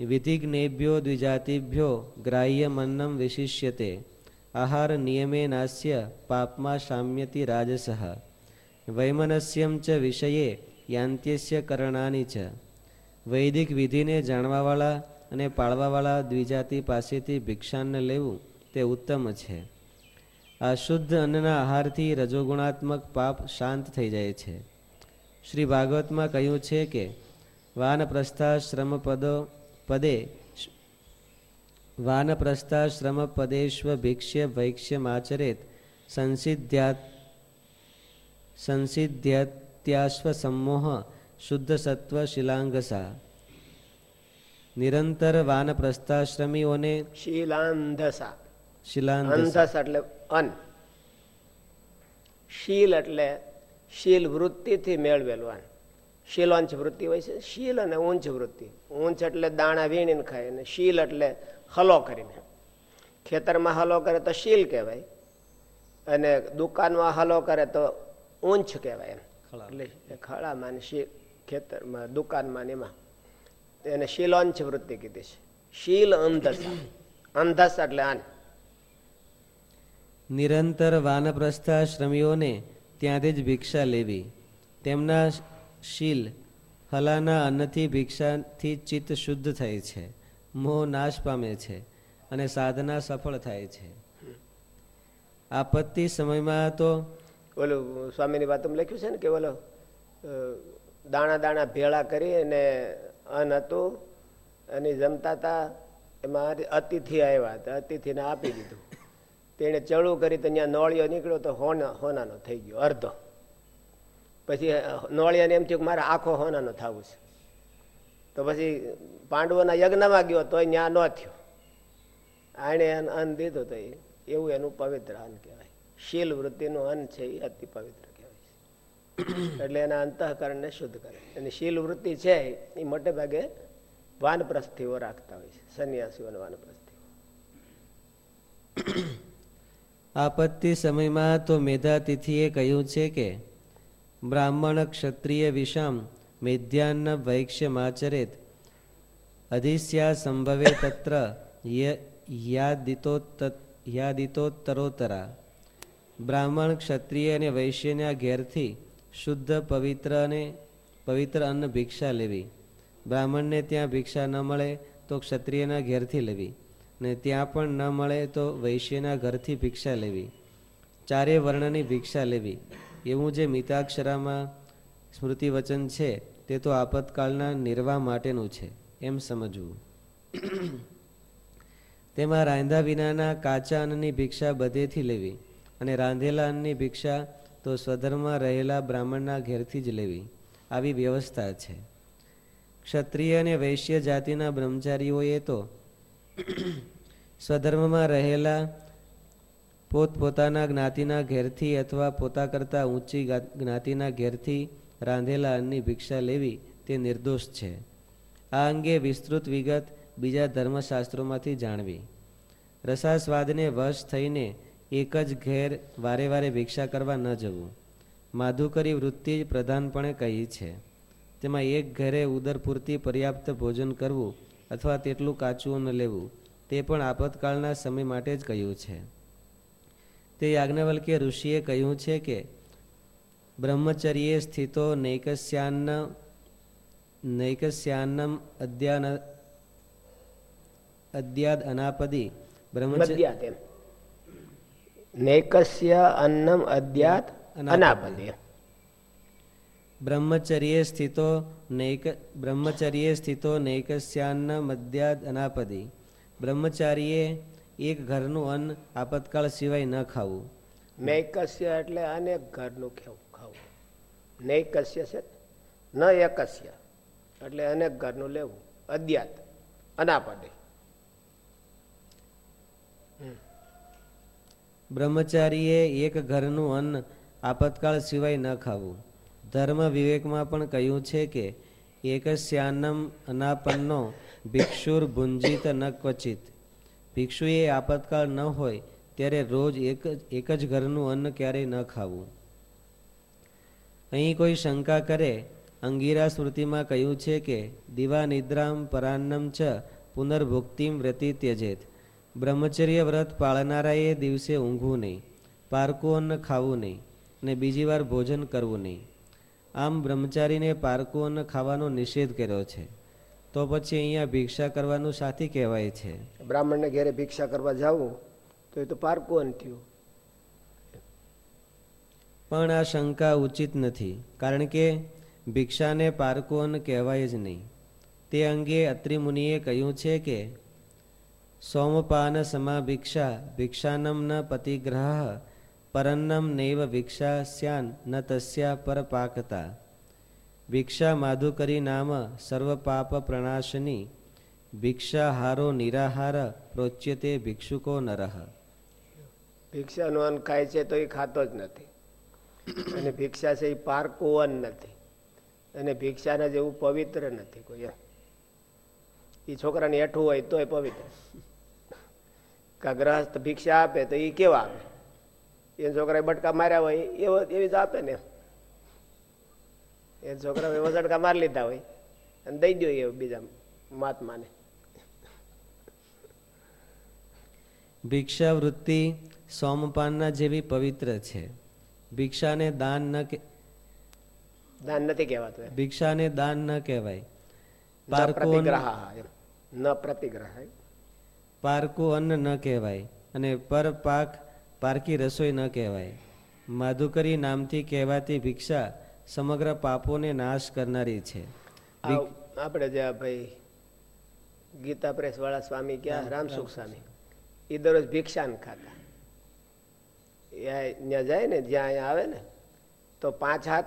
વિધિજ્ઞેભ્યો દ્વિજાતિભ્યો ગ્રાહ્ય મન્નમ વિશિષ્યતે. આહાર નિયમે નાસ્ય પાપમાં શામ્યતિ રાજસઃ. વૈમનસ્યમ ચ વિષયે યાંત્યસ્ય કરણાની છે. વૈદિક વિધિને જાણવાવાળા અને પાળવાવાળા દ્વિજાતિ પાસેથી ભિક્ષાને લેવું તે ઉત્તમ છે. આ શુદ્ધ અન્નના આહારથી રજોગુણાત્મક પાપ શાંત થઈ જાય છે. શ્રી ભાગવતમાં કહ્યું છે કે વાનપ્રસ્થાશ્રમ પદો પદે વાનપ્રસ્થાશ્રમ પદેશ્વ ભિક્ષ્ય ભૈક્ષ્યમાચરેત સંસિદ્ધ્યાત સંસિદ્ધ્યત્યાશ્વ સમોહ શુદ્ધ સત્વ શિલાંગસા નિરંતર વાનપ્રસ્થાશ્રમીઓને શીલાંધસા શિલાંધસ એટલે અન। શીલ એટલે શીલ વૃત્તિથી મેળવેલું અન। શીલોંચ વૃત્તિ હોય છે શીલ અને ઊંચ વૃત્તિ। ઊંચ એટલે દાણા વીણીને ખાય અને શીલ એટલે હલો કરીને। ખેતરમાં હલો કરે તો શીલ કહેવાય અને દુકાનમાં હલો કરે તો ઊંચ કહેવાય એમ. એટલે ખળામાં ને શી ખેતરમાં દુકાનમાં ને એમાં. એને શીલોંચ વૃત્તિ કીધી છે. શીલ અંધસા. અંધસ એટલે આન. નિરંતર વાનપ્રસ્થાશ્રમીઓને ત્યાંથી જ ભિક્ષા લેવી. તેમના શીલ હલાના અન્નથી ભિક્ષાથી ચિત્ત શુદ્ધ થાય છે. મોહ નાશ પામે છે અને સાધના સફળ થાય છે. આપત્તિ સમયમાં તો ઓલું સ્વામીની વાતમાં લખ્યું છે ને કે ઓલો દાણા દાણા ભેળા કરી અને અન્ન હતું અને જમતા હતા એમાં અતિથિ આવ્યા હતા, અતિથિને આપી દીધું. તેણે ચળું કરી તો ત્યાં નોળિયો નીકળ્યો તો હોના, હોનાનો થઈ ગયો, અર્ધો. પછી નોળિયાને એમ થયું કે મારે આખો હોનાનો થવું છે. તો પછી પાંડવોના યજ્ઞમાં ગયો તોય ત્યાં ન થયો. આણે અન્ન દીધું તો એવું એનું પવિત્ર અન્ન કહેવાય. શીલ વૃત્તિનો અન્ન છે એ અતિ પવિત્ર કહેવાય છે. એટલે એના અંતઃકરણને શુદ્ધ કરે. અને શીલ વૃત્તિ છે એ મોટે ભાગે વાનપ્રસ્થિઓ રાખતા હોય છે. સંન્યાસીઓ વાનપ્રસ્થીઓ આપત્તિ સમયમાં તો મેધાતિથિએ કહ્યું છે કે, બ્રાહ્મણ ક્ષત્રિય વિષામ મેધ્યાન્ન વૈક્ષ્યમાચરેત અધિસ્યા સંભવે તત્ર યાદિતોત્તરોત્તરા. બ્રાહ્મણ ક્ષત્રિય અને વૈશ્યના ઘેરથી શુદ્ધ, પવિત્ર અને પવિત્ર અન્ન ભિક્ષા લેવી. બ્રાહ્મણને ત્યાં ભિક્ષા ન મળે તો ક્ષત્રિયના ઘેરથી લેવી ને ત્યાં પણ ન મળે તો વૈશ્યના ઘરથી ભિક્ષા લેવી. ચારે વર્ણની ભિક્ષા લેવી. એવું જે મિતાક્ષરામાં સ્મૃતિ વચન છે તે તો આપતકાળના નિર્વાહ માટેનું છે, એમ સમજવું. તેમાં રાંધા વિનાના કાચા અન્નની ભિક્ષા બધેથી લેવી. અને રાંધેલા અન્નની ભિક્ષા તો સ્વધર્મમાં રહેલા બ્રાહ્મણના ઘેરથી જ લેવી. આવી વ્યવસ્થા છે. ક્ષત્રિય અને વૈશ્ય જાતિના બ્રહ્મચારીઓએ તો સ્વધર્મમાં રહેલા પોતપોતાના જ્ઞાતિના ઘેરથી અથવા પોતા કરતાં ઊંચી જ્ઞાતિના ઘેરથી રાંધેલા અન્નની ભિક્ષા લેવી તે નિર્દોષ છે. આ અંગે વિસ્તૃત વિગત બીજા ધર્મશાસ્ત્રોમાંથી જાણવી. રસાસ્વાદને વશ થઈને એક જ ઘેર વારે વારે ભિક્ષા કરવા ન જવું. માધુકરી વૃત્તિ જ પ્રધાનપણે કહી છે. તેમાં એક ઘરે ઉદર પૂરતી પર્યાપ્ત ભોજન કરવું અથવા તેટલું કાચું ન લેવું, તે પણ આપતકાળના સમય માટે જ કહ્યું છે. તે યાજ્ઞવલ્કે ઋષિએ કહ્યું છે કે, બ્રહ્મચર્યે સ્થિતો નૈકસ્યાન્ન, નૈકસ્યાન્નમ અદ્યાન, અદ્યાદ અનાપદી બ્રહ્મચર્ય નૈકસ્ય અન્નમ અદ્યાત અનાપદે બ્રહ્મચર્યે સ્થિતો નૈક બ્રહ્મચર્યે સ્થિતો નૈકસ્યાન્ન મદ્યાદ અનાપદી બ્રહ્મચારીએ એક ઘરનું અન્ન આપતકાળ સિવાય ન ખાવું નૈકસ્ય એટલે અનેક ઘરનું કેવું ખાવું? નૈકસ્ય છે ન? એકસ્ય એટલે અનેક ઘરનું લેવું અદ્યાત અનાપદે બ્રહ્મચારીએ એક ઘરનું અન્ન આપતકાળ સિવાય ન ખાવું. ધર્મ વિવેકમાં પણ કહ્યું છે કે એકસ્યાન્નમ અનાપન્નો ભિક્ષુર ભુંજિત ન ક્વચિત. ભિક્ષુએ આપતકાળ ન હોય ત્યારે રોજ એક એક જ ઘરનું અન્ન ક્યારેય ન ખાવું. અહીં કોઈ શંકા કરે, અંગીરા સ્મૃતિમાં કહ્યું છે કે દિવા નિદ્રામ પરાન્નમ ચ પુનર્ભુક્તિમ વ્રતિ ત્યજેત બ્રહ્મચર્ય વ્રત પાળનારાએ દિવસે ઊંઘવું નહીં પારકું અન્ન ખાવું નહીં ને બીજી વાર ભોજન કરવું નહીં. આમ બ્રહ્મચારીને પારકું અન્ન ખાવાનો નિષેધ કર્યો છે. તો પછી અહીંયા ભિક્ષા કરવાનું સાથી કહેવાય છે. બ્રાહ્મણને ઘેરે ભિક્ષા કરવા જવું તો એ તો પારકું અન્ન થયું. પણ આ શંકા ઉચિત નથી કારણ કે ભિક્ષાને પારકું અન્ન કહેવાય જ નહીં. તે અંગે અત્રિમુનિએ કહ્યું છે કે સોમપાન સમા ભિક્ષા ભિક્ષાનમ ન પતિગ્રહ, પરન્નમ નૈવ ભિક્ષા સ્યાન ન તસ્યા પરપાકતા. ભિક્ષા માધુકરી નામ સર્વપાપ પ્રણાશની ભિક્ષાહારો નિરાહાર પ્રોચ્યતે ભિક્ષુકો નરહ ભિક્ષાનો અન્ન ખાય છે તો એ ખાતો જ નથી. અને ભિક્ષા છે એ પારકું અન્ન નથી. અને ભિક્ષાના જેવું પવિત્ર નથી કોઈ એ છોકરાને હેઠું હોય તોય પવિત્ર. કા ગ્રહસ્થ ભિક્ષા આપે તો એ કેવા આપે? એ છોકરાએ બટકા માર્યા હોય એવો એવી જ આપે ને. એ છોકરા વસડકા મારી લીધા હોય અને દઈ દો એ બીજા મહાત્માને. ભિક્ષા વૃત્તિ સોમપાનના જેવી પવિત્ર છે. ભિક્ષાને દાન ન દાન નથી કહેવાતું ભિક્ષાને દાન ન કહેવાય. પ્રતિગ્રહ ન પ્રતિગ્રહ પારકું અન્ન ન કહેવાય અને પર પાક પારકી રસોઈ ન કહેવાય. માધુકરી નામથી કહેવાતી ભિક્ષા સમગ્ર પાપોને નાશ કરનારી છે. આપણે જે ભાઈ ગીતા પ્રેસ વાળા સ્વામી ક્યાં રામસુખ સ્વામી. એ દરરોજ ભિક્ષાન ખાતા. ત્યાં જાય ને જ્યાં આવે ને તો પાંચ હાથ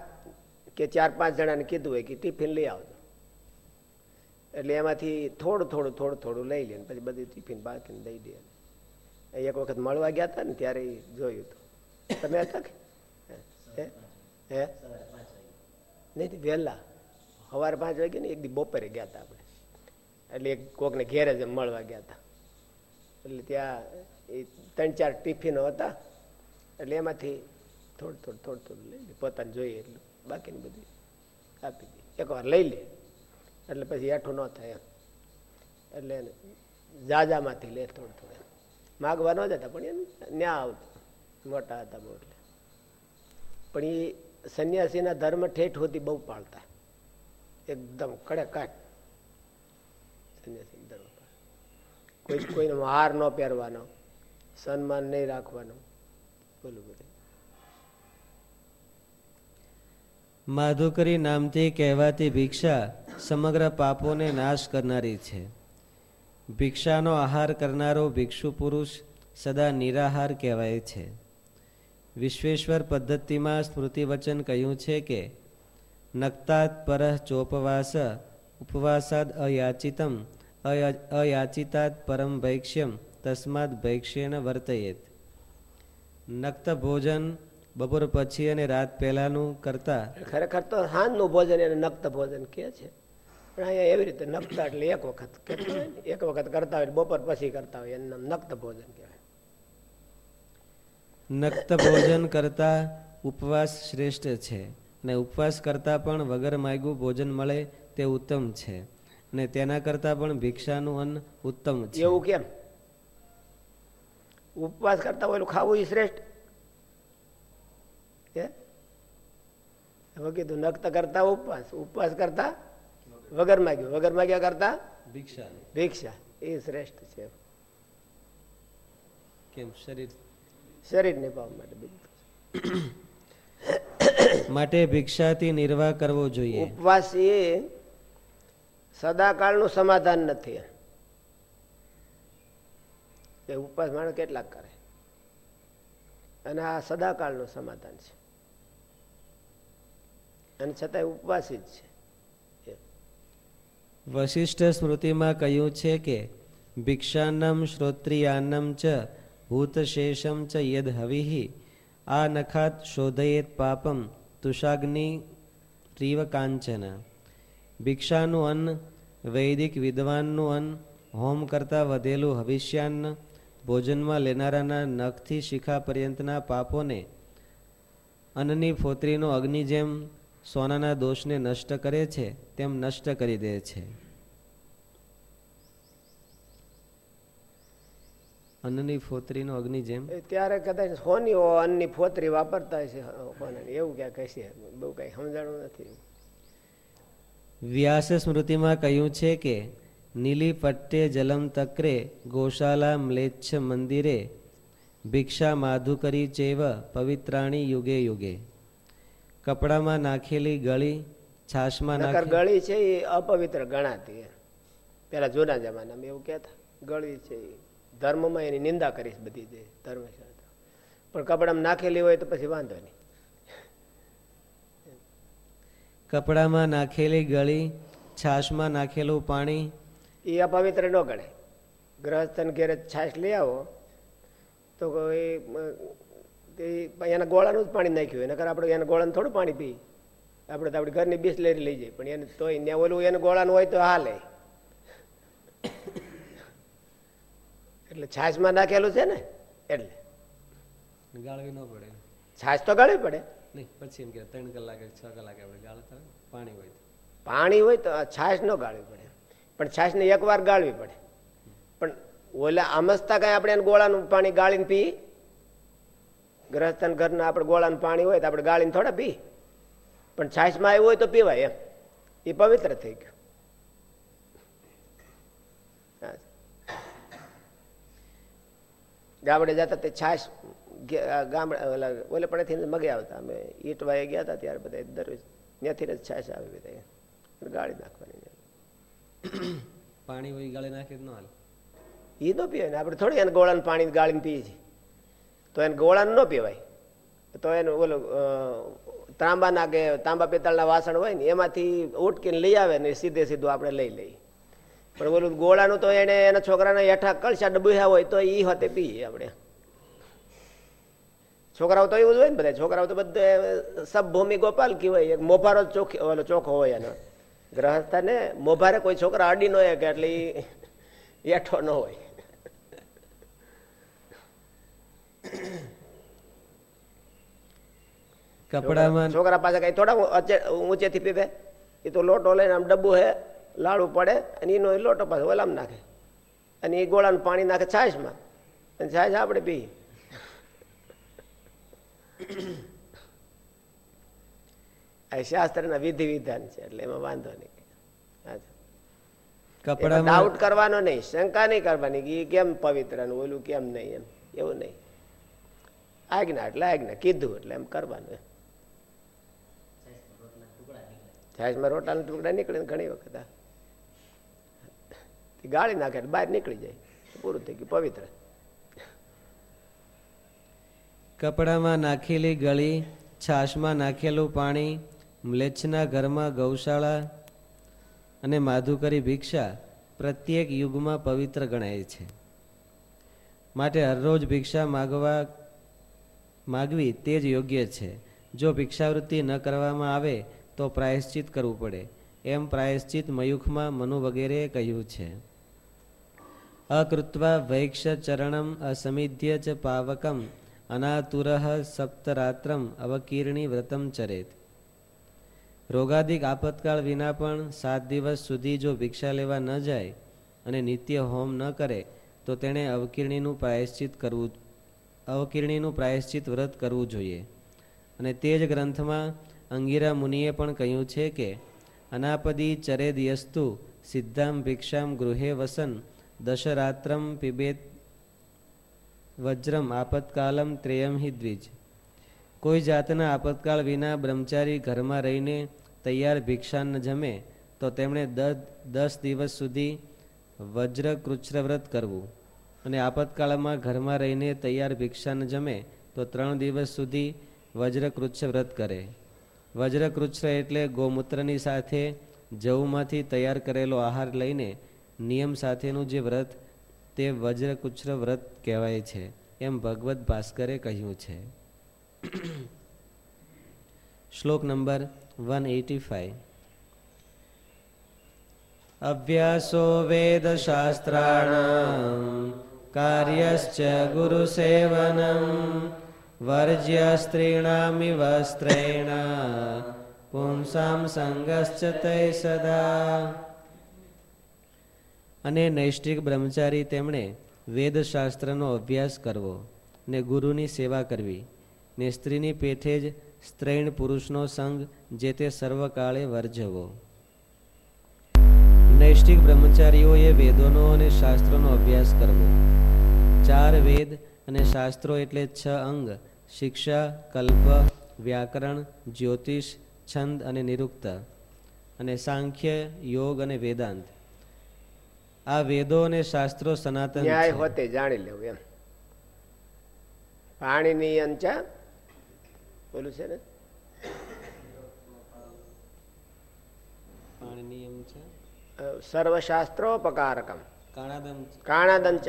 કે ચાર પાંચ જણાને કીધું હોય કે ટિફિન લઈ આવજો. એટલે એમાંથી થોડું થોડું થોડું થોડું લઈ લે પછી બધી ટિફિન બાકીને દઈ દે. એક વખત મળવા ગયા હતા ને ત્યારે જોયું હતું. તમે હતા કે? હે? નહીં વહેલા. સવારે પાંચ વાગે ને એક દી બપોરે ગયા હતા આપણે. એટલે એક કોકને ઘેરે જ મળવા ગયા હતા. એટલે ત્યાં એ ત્રણ, ચાર ટિફિનો હતા. એટલે એમાંથી થોડું થોડું થોડું થોડું લઈ લે. પોતાને જોઈએ એટલું. બાકીની બધી આપી દે. એકવાર લઈ લે. એટલે પછી એઠું ન થાય એટલે જાજામાંથી લે થોડું થોડું માગવા ન જતા, પણ એમ ન્યા આવતું. મોટા હતા બહુ એટલે. પણ એ સંન્યાસીના ધર્મ ઠેઠ હોતી બહુ પાળતા. એકદમ કડે કાટ સંન્યાસી ધર્મ કોઈ કોઈનો હાર ન પહેરવાનો. સન્માન નહીં રાખવાનો. બોલું બધું. માધુકરી નામથી કહેવાતી ભિક્ષા સમગ્ર પાપોને નાશ કરનારી છે. ભિક્ષાનો આહાર કરનારો ભિક્ષુ પુરુષ સદા નિરાહાર કહેવાય છે. વિશ્વેશ્વર પદ્ધતિમાં સ્મૃતિવચન કહ્યું છે કે, નક્તાત પર ચોપવાસ ઉપવાસાદ અયાચિતમ, અય- અયાચિતાત પરમ ભૈક્ષ્યમ, તસ્માદ ભૈક્ષ્યેન વર્તયેત. નક્ત ભોજન બપોર પછી અને રાત પહેલાનું કરતા? ખરેખર તો સાંજનું ભોજન એને નક્ત ભોજન કહે છે. પણ અહીંયા એવી રીતે નક્તા એટલે એક વખત એક વખત કરતા હોય બપોર પછી કરતા હોય એનું નામ નક્ત ભોજન કહેવાય. નક્ત ભોજન કરતા ઉપવાસ શ્રેષ્ઠ છે ને ઉપવાસ કરતા પણ વગર માગ્યું ભોજન મળે તે ઉત્તમ છે ને તેના કરતા પણ ભિક્ષાનું અન્ન ઉત્તમ છે. એવું કેમ? ઉપવાસ કરતા હોય ખાવું એ શ્રેષ્ઠ હે કીધું નક્ત કરતા ઉપવાસ. ઉપવાસ કરતા વગર માગ્યું. વગર માગ્યા કરતા ભિક્ષા. ભિક્ષા. એ શ્રેષ્ઠ છે. કેમ? શરીર. શરીર નિભાવવા માટે બીજું માટે ભિક્ષાથી નિર્વાહ કરવો જોઈએ. ઉપવાસ એ સદાકાળનું સમાધાન નથી. એ ઉપવાસ માણસ કેટલાક કરે. અને આ સદાકાળનું સમાધાન છે. અને છતાંય ઉપવાસી જ છે. વશિષ્ઠ સ્મૃતિમાં કહ્યું છે કે, ભિક્ષાનમ શ્રોત્રિયાનમ ચ ભૂતશેષમ ચ યદ હવિહિ. આ નખાત શોધયેત પાપમ તુષાગ્નિ રીવ કાંચન ભિક્ષાનું અન્ન, વૈદિક વિદ્વાનનું અન્ન, હોમ કરતાં વધેલું હવિષ્યાન્ન, ભોજનમાં લેનારાના નખથી શિખા પર્યંતના પાપોને, અન્નની ફોતરીનો અગ્નિ જેમ સોનાના દોષને નષ્ટ કરે છે તેમ નષ્ટ કરી દે છે. અન્નની ફોતરીનો અગ્નિ જેમ? ત્યારે કદાચ સોની અન્નની ફોતરી વાપરતા છે એવું ક્યાં કહેશે બહુ કઈ સમજાણું નથી. વ્યાસ સ્મૃતિમાં કહ્યું છે કે નીલી પટ્ટે જલમ તક્રે ગોશાલા મ્લેચ્છ મંદિરે ભિક્ષા માધુકરી ચેવ પવિત્રાણી યુગે યુગે. કપડામાં નાખેલી ગળી છાશમાં ગળી છે એ અપવિત્ર ગણાતી પેલા જૂના જમાનામાં એવું કહેતા ગળી છે એ. ધર્મમાં એની નિંદા કરીશ બધી જે ધર્મશાસ્ત્ર. પણ કપડામાં નાખેલી હોય તો પછી વાંધો નહીં. કપડામાં નાખેલી ગળી છાશમાં નાખેલું પાણી એ અપવિત્ર ન ગણે ગ્રહસ્થન ઘેરે છાશ લઈ આવો તો એ તે એના ગોળાનું જ પાણી નાખ્યું હોય. નકર આપણે એના ગોળાનું થોડું પાણી પી આપણે તો આપણી ઘરની બિસ્લેરી લઈ જાય પણ એને તોય ને ઓલું એને ગોળાનું હોય તો હાલે. એટલે છાશમાં નાખેલું છે ને? એટલે. ગાળવી ન પડે. છાશ તો ગાળવી પડે. નહીં પછી એમ કે ત્રણ કલાકે છ કલાકે આપણે ગાળતા પાણી હોય પાણી હોય તો છાશ ન ગાળવી પડે. પણ છાશને એકવાર ગાળવી પડે. પણ ઓલા આમસ્તા કાંઈ આપણે એને ગોળાનું પાણી ગાળીને પી ગ્રહસ્થન ઘરના આપણે ગોળાનું પાણી હોય તો આપણે ગાળીને થોડા પી. પણ છાશમાં આવ્યું હોય તો પીવાય એમ. એ પવિત્ર થઈ ગયું. ગામડે જતા તે છાશ ગામડે ઓલા ઓલે પડેથી મગે આવતા. અમે ઈટવાએ ગયા હતા ત્યારે બધા દરરોજ ત્યાંથી જ છાશ આવી બધા ગાળી નાખવાની પાણી ગાળી નાખી તો ન હાલ? એ તો પીવાય ને. આપણે થોડી એને ગોળાનું પાણી ગાળીને પીએ છીએ. તો એને ગોળાનું ન પીવાય. તો એનું ઓલું તાંબાના કે તાંબા પિત્તળના વાસણ હોય ને, એમાંથી ઉટકીને લઈ આવે ને સીધે સીધું આપણે લઈ લઈએ. પણ ઓલું ગોળાનું તો એને, એના છોકરાના હેઠા કળશા ડબુયા હોય તો એ હોતે પીએ આપણે. છોકરાઓ તો એવું જ હોય ને બધા. છોકરાઓ તો બધે સબ ભૂમિ ગોપાલ કહેવાય એક મોભારો ચોખી, ઓલો ચોખ્ખો હોય એનો. ગ્રહસ્થને મોભારે કોઈ છોકરા અડી ન હોય કે એટલે એ એઠો ન હોય. [coughs] કપડામાં છોકરા પાસે કઈ થોડા ઊંચેથી પીવે? એ તો લોટો લઈને આમ ડબ્બુ હે લાડુ પડે અને એનો લોટો પાસે ઓલામ નાખે. અને એ ગોળાનું પાણી નાખે છાશમાં. અને છાશ આપણે પીએ. [coughs] આ શાસ્ત્રના વિધિ વિધાન છે એટલે એમાં વાંધો નહીં. કપડા. ડાઉટ કરવાનો નહીં શંકા નહીં કરવાની કે કેમ પવિત્ર ને ઓલું કેમ નહીં એમ. એવું નહીં. આજ્ઞા એટલે આજ્ઞા, કીધું એટલે એમ કરવાનું. છાશમાં રોટલાના ટુકડા નીકળે ઘણી વખત ગાળી નાખે બહાર નીકળી જાય. પૂરું થઈ ગયું, પવિત્ર. કપડામાં નાખેલી ગળી, છાશમાં નાખેલું પાણી, મ્લેચ્છના ઘરમાં ગૌશાળા અને માધુકરી ભિક્ષા પ્રત્યેક યુગમાં પવિત્ર ગણાય છે. માટે હરરોજ ભિક્ષા માગવા માગવી તે જ યોગ્ય છે. જો ભિક્ષાવૃત્તિ ન કરવામાં આવે, તો પ્રાયશ્ચિત કરવું પડે. એમ પ્રાયશ્ચિત મયુખમાં મનુ વગેરેએ કહ્યું છે. અકૃત્વા વૈક્ષ ચરણમ અસમિધ્ય ચ પાવકમ અનાતુર સપ્તરાત્રમ અવકીર્ણી વ્રતમ ચરેત. રોગાદિક આપતકાળ વિના પણ સાત દિવસ સુધી જો ભિક્ષા લેવા ન જાય અને નિત્ય હોમ ન કરે, તો તેણે અવકીર્ણીનું પ્રાયશ્ચિત કરવું અવકીર્ણીનું પ્રાયશ્ચિત વ્રત કરવું જોઈએ. અને તે જ ગ્રંથમાં અંગીરા મુનિએ પણ કહ્યું છે કે, અનાપદી ચરેદ યસ્તુ સિદ્ધામ ભિક્ષામ ગૃહે વસન દશરાત્રમ પિબેત વજ્રમ આપતકાલમ ત્રેયમ હિ દ્વિજ. કોઈ જાતના આપતકાળ વિના બ્રહ્મચારી ઘરમાં રહીને તૈયાર ભિક્ષા ન જમે, તો તેમણે દસ દિવસ સુધી વજ્ર કૃચ્છવ્રત કરવું. અને આપતકાળમાં ઘરમાં રહીને તૈયાર ભિક્ષા જમે, તો ત્રણ દિવસ સુધી વજ્રકૃચ્છ વ્રત કરે. વજ્રકૃચ્છ એટલે ગૌમૂત્રની સાથે જવમાંથી તૈયાર કરેલો આહાર લઈને નિયમ સાથેનું જે વ્રત, તે વજ્રકુચ્છ વ્રત કહેવાય છે. એમ ભગવત ભાસ્કરે કહ્યું છે. શ્લોક નંબર વન એટી ફાઈવ. અભ્યાસો વેદશાસ્ત્રાણામ કાર્યશ્ચ ગુરુસેવનમ વર્જ્ય સ્ત્રીણામિવ સ્ત્રેણ પુંસામ સંગશ્ચ તૈ સદા અને નૈષ્ઠિક બ્રહ્મચારી તેમણે વેદશાસ્ત્રનો અભ્યાસ કરવો ને ગુરુની સેવા કરવી ને સ્ત્રીની પેઠે જ સ્ત્રૈણ પુરુષનો સંગ જે તે સર્વકાળે વર્જવો. નૈષ્ઠિક બ્રહ્મચારીઓએ વેદોનો અને શાસ્ત્રોનો અભ્યાસ કરવો. ચાર વેદ અને શાસ્ત્રો એટલે છ અંગ શિક્ષા કલ્પ વ્યાકરણ જ્યોતિષ છંદ અને નિરુક્ત અને સાંખ્ય યોગ અને વેદાંત. આ વેદો અને શાસ્ત્રો સનાતન ન્યાય હોતે જાણી લેવું એમ. પાણીની અંચા બોલું છે ને? પાણીની છે સર્વશાસ્ત્રોપકારકમ કાણાદંચ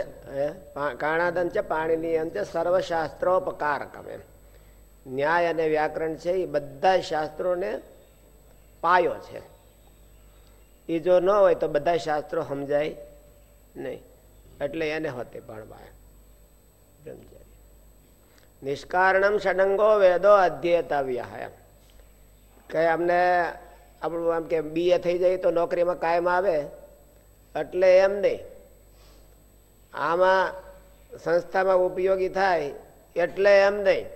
કાણાદંચ પાણીની અંતે સર્વશાસ્ત્રોપકારકમ એમ ન્યાય અને વ્યાકરણ છે એ બધા શાસ્ત્રોને પાયો છે એ જો ન હોય તો બધા શાસ્ત્રો સમજાય નહીં એટલે એને હોતે ભણવા બ્રહ્મચારી નિષ્કારણમ ષડંગો વેદો અધ્યેતવ્ય એમ કે અમને આપણું આમ કે બીએ થઈ જાય તો નોકરીમાં કાયમ આવે? એટલે એમ નહીં. આમાં સંસ્થામાં ઉપયોગી થાય એટલે એમ નહીં.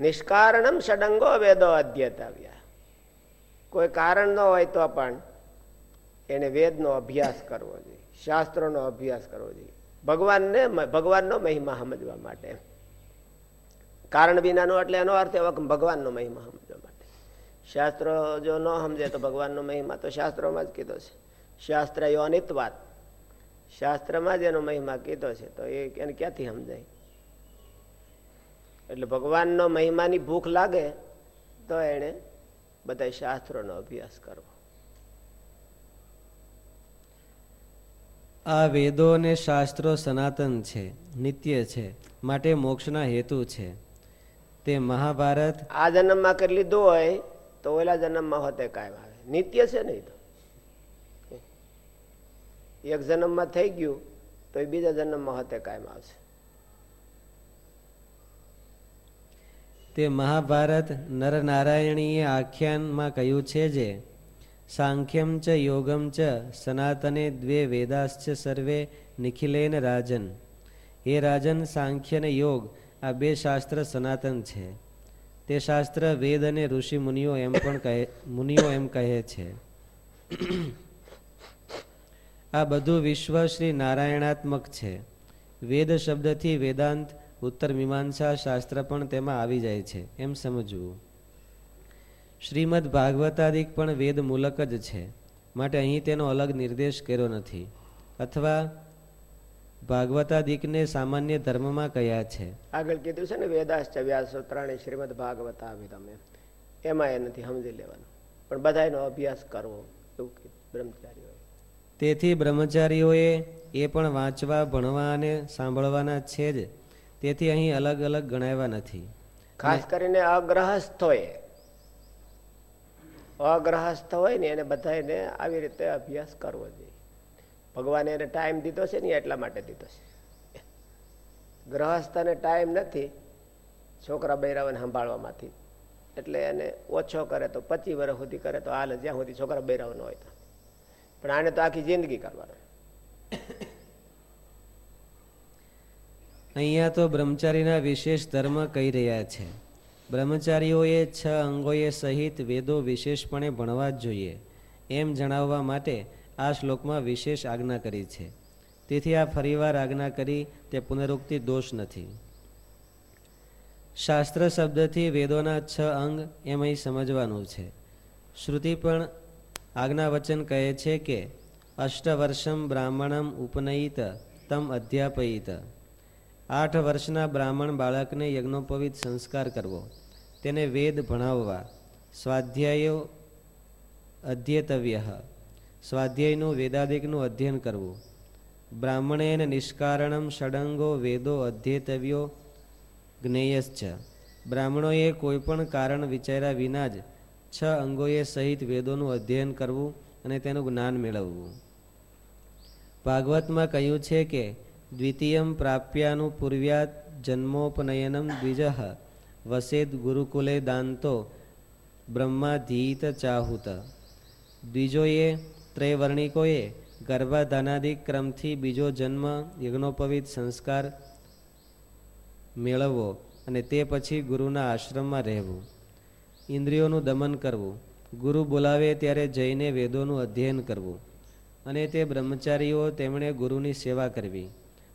નિષ્કારણમ ષડંગો વેદો અધ્યતવ્ય. કોઈ કારણ ન હોય તો પણ એને વેદનો અભ્યાસ કરવો જોઈએ, શાસ્ત્રોનો અભ્યાસ કરવો જોઈએ. ભગવાનને ભગવાનનો મહિમા સમજવા માટે. કારણ વિનાનો એટલે એનો અર્થ એવો ભગવાનનો મહિમા સમજવા. માટે શાસ્ત્રો જો ન સમજે તો ભગવાનનો મહિમા તો શાસ્ત્રોમાં જ કીધો છે. શાસ્ત્ર યોનિતવાત શાસ્ત્રમાં જ એનો મહિમા કીધો છે તો એ એને ક્યાંથી સમજાય? એટલે ભગવાનનો મહિમાની ભૂખ લાગે તો એને બધા શાસ્ત્રોનો અભ્યાસ કરવો. આ વેદો અને શાસ્ત્રો સનાતન છે નિત્ય છે માટે મોક્ષના હેતુ છે. તે મહાભારત આ જન્મમાં કરી લીધું હોય તો ઓલા જન્મમાં હોતે કાયમ આવે નિત્ય છે નહીં તો. એક જન્મમાં થઈ ગયું, તો એ બીજા જન્મમાં હોતે કાયમ આવશે તે મહાભારત નરનારાયણીએ આખ્યાનમાં કહ્યું છે જે, સાંખ્યમ ચ યોગમ ચ સનાતને દ્વે વેદાશ્ચ સર્વે નિખિલેન રાજન. એ રાજન સાંખ્ય ને યોગ, આ બે શાસ્ત્ર સનાતન છે. તે શાસ્ત્ર વેદ અને ઋષિ મુનિઓ એમ પણ કહે, મુનિઓ એમ કહે છે. આ બધું વિશ્વ શ્રી નારાયણાત્મક છે. વેદ શબ્દથી વેદાંત, ઉત્તર મીમાંસા શાસ્ત્ર પણ તેમાં આવી જાય છે. એમ સમજવું. શ્રીમદ ભાગવતાદિક પણ વેદ મૂલક જ છે. માટે અહીં તેનો અલગ નિર્દેશ કર્યો નથી. અથવા ભાગવતાદિકને સામાન્ય ધર્મમાં કયા છે? આગળ કીધું છે ને વેદાશ્ચ વ્યાસોત્રાણી શ્રીમદ ભાગવતા તમે એમાં. એ નથી સમજી લેવાનું. પણ બધાનો અભ્યાસ કરવો એવું બ્રહ્મચારીઓ તેથી બ્રહ્મચારીઓએ એ પણ વાંચવા ભણવા અને સાંભળવાના છે જ. તેથી અહીં અલગ અલગ ગણાવ્યા નથી. ખાસ કરીને અગ્રહસ્થોએ. અગ્રહસ્થ હોય ને એને બધાને આવી રીતે અભ્યાસ કરવો જોઈએ. ભગવાને એને ટાઈમ દીધો છે ને એટલા માટે દીધો છે. ગ્રહસ્થને ટાઈમ નથી છોકરા બૈરાઓને સંભાળવામાંથી. એટલે એને ઓછો કરે તો પચીસ વર્ષ સુધી કરે તો હાલ જ્યાં સુધી છોકરા બૈરાઓ હોય તો. પણ આને તો આખી જિંદગી કરવાનું. અહીંયા તો બ્રહ્મચારીના વિશેષ ધર્મ કહી રહ્યા છે. બ્રહ્મચારીઓએ છ અંગોએ સહિત વેદો વિશેષપણે ભણવા જ જોઈએ. એમ જણાવવા માટે આ શ્લોકમાં વિશેષ આજ્ઞા કરી છે. તેથી આ ફરીવાર આજ્ઞા કરી તે પુનરુક્તિ દોષ નથી. શાસ્ત્ર શબ્દથી વેદોના છ અંગ એમ અહીં સમજવાનું છે. શ્રુતિ પણ આજ્ઞા વચન કહે છે કે, અષ્ટવર્ષમ બ્રાહ્મણમ ઉપનયિત, તમ અધ્યાપયિત. આઠ વર્ષના બ્રાહ્મણ બાળકને યજ્ઞોપવિત સંસ્કાર કરવો. તેને વેદ ભણાવવા. સ્વાધ્યાયો અધ્યેતવ્ય. સ્વાધ્યાયનું વેદાદિકનું અધ્યયન કરવું. બ્રાહ્મણેન નિષ્કારણમ ષડંગો વેદો અધ્યેતવ્યો જ્ઞેયશ્ચ. બ્રાહ્મણોએ કોઈપણ કારણ વિચાર્યા વિના જ છ અંગોએ સહિત વેદોનું અધ્યયન કરવું અને તેનું જ્ઞાન મેળવવું. ભાગવતમાં કહ્યું છે કે, દ્વિતીયમ પ્રાપ્યાનું પૂર્વ્યાત જન્મોપનયનમ દ્વિજ વસેદ ગુરુકુલે દાંતો બ્રહ્માધીત ચાહુત. દ્વિજોએ ત્રૈવર્ણિકોએ ગર્ભાધાનાદિક ક્રમથી બીજો જન્મ યજ્ઞોપવિત સંસ્કાર મેળવવો અને તે પછી ગુરુના આશ્રમમાં રહેવું. ઇન્દ્રિયોનું દમન કરવું. ગુરુ બોલાવે ત્યારે જઈને વેદોનું અધ્યયન કરવું અને તે બ્રહ્મચારીઓ તેમણે ગુરુની સેવા કરવી.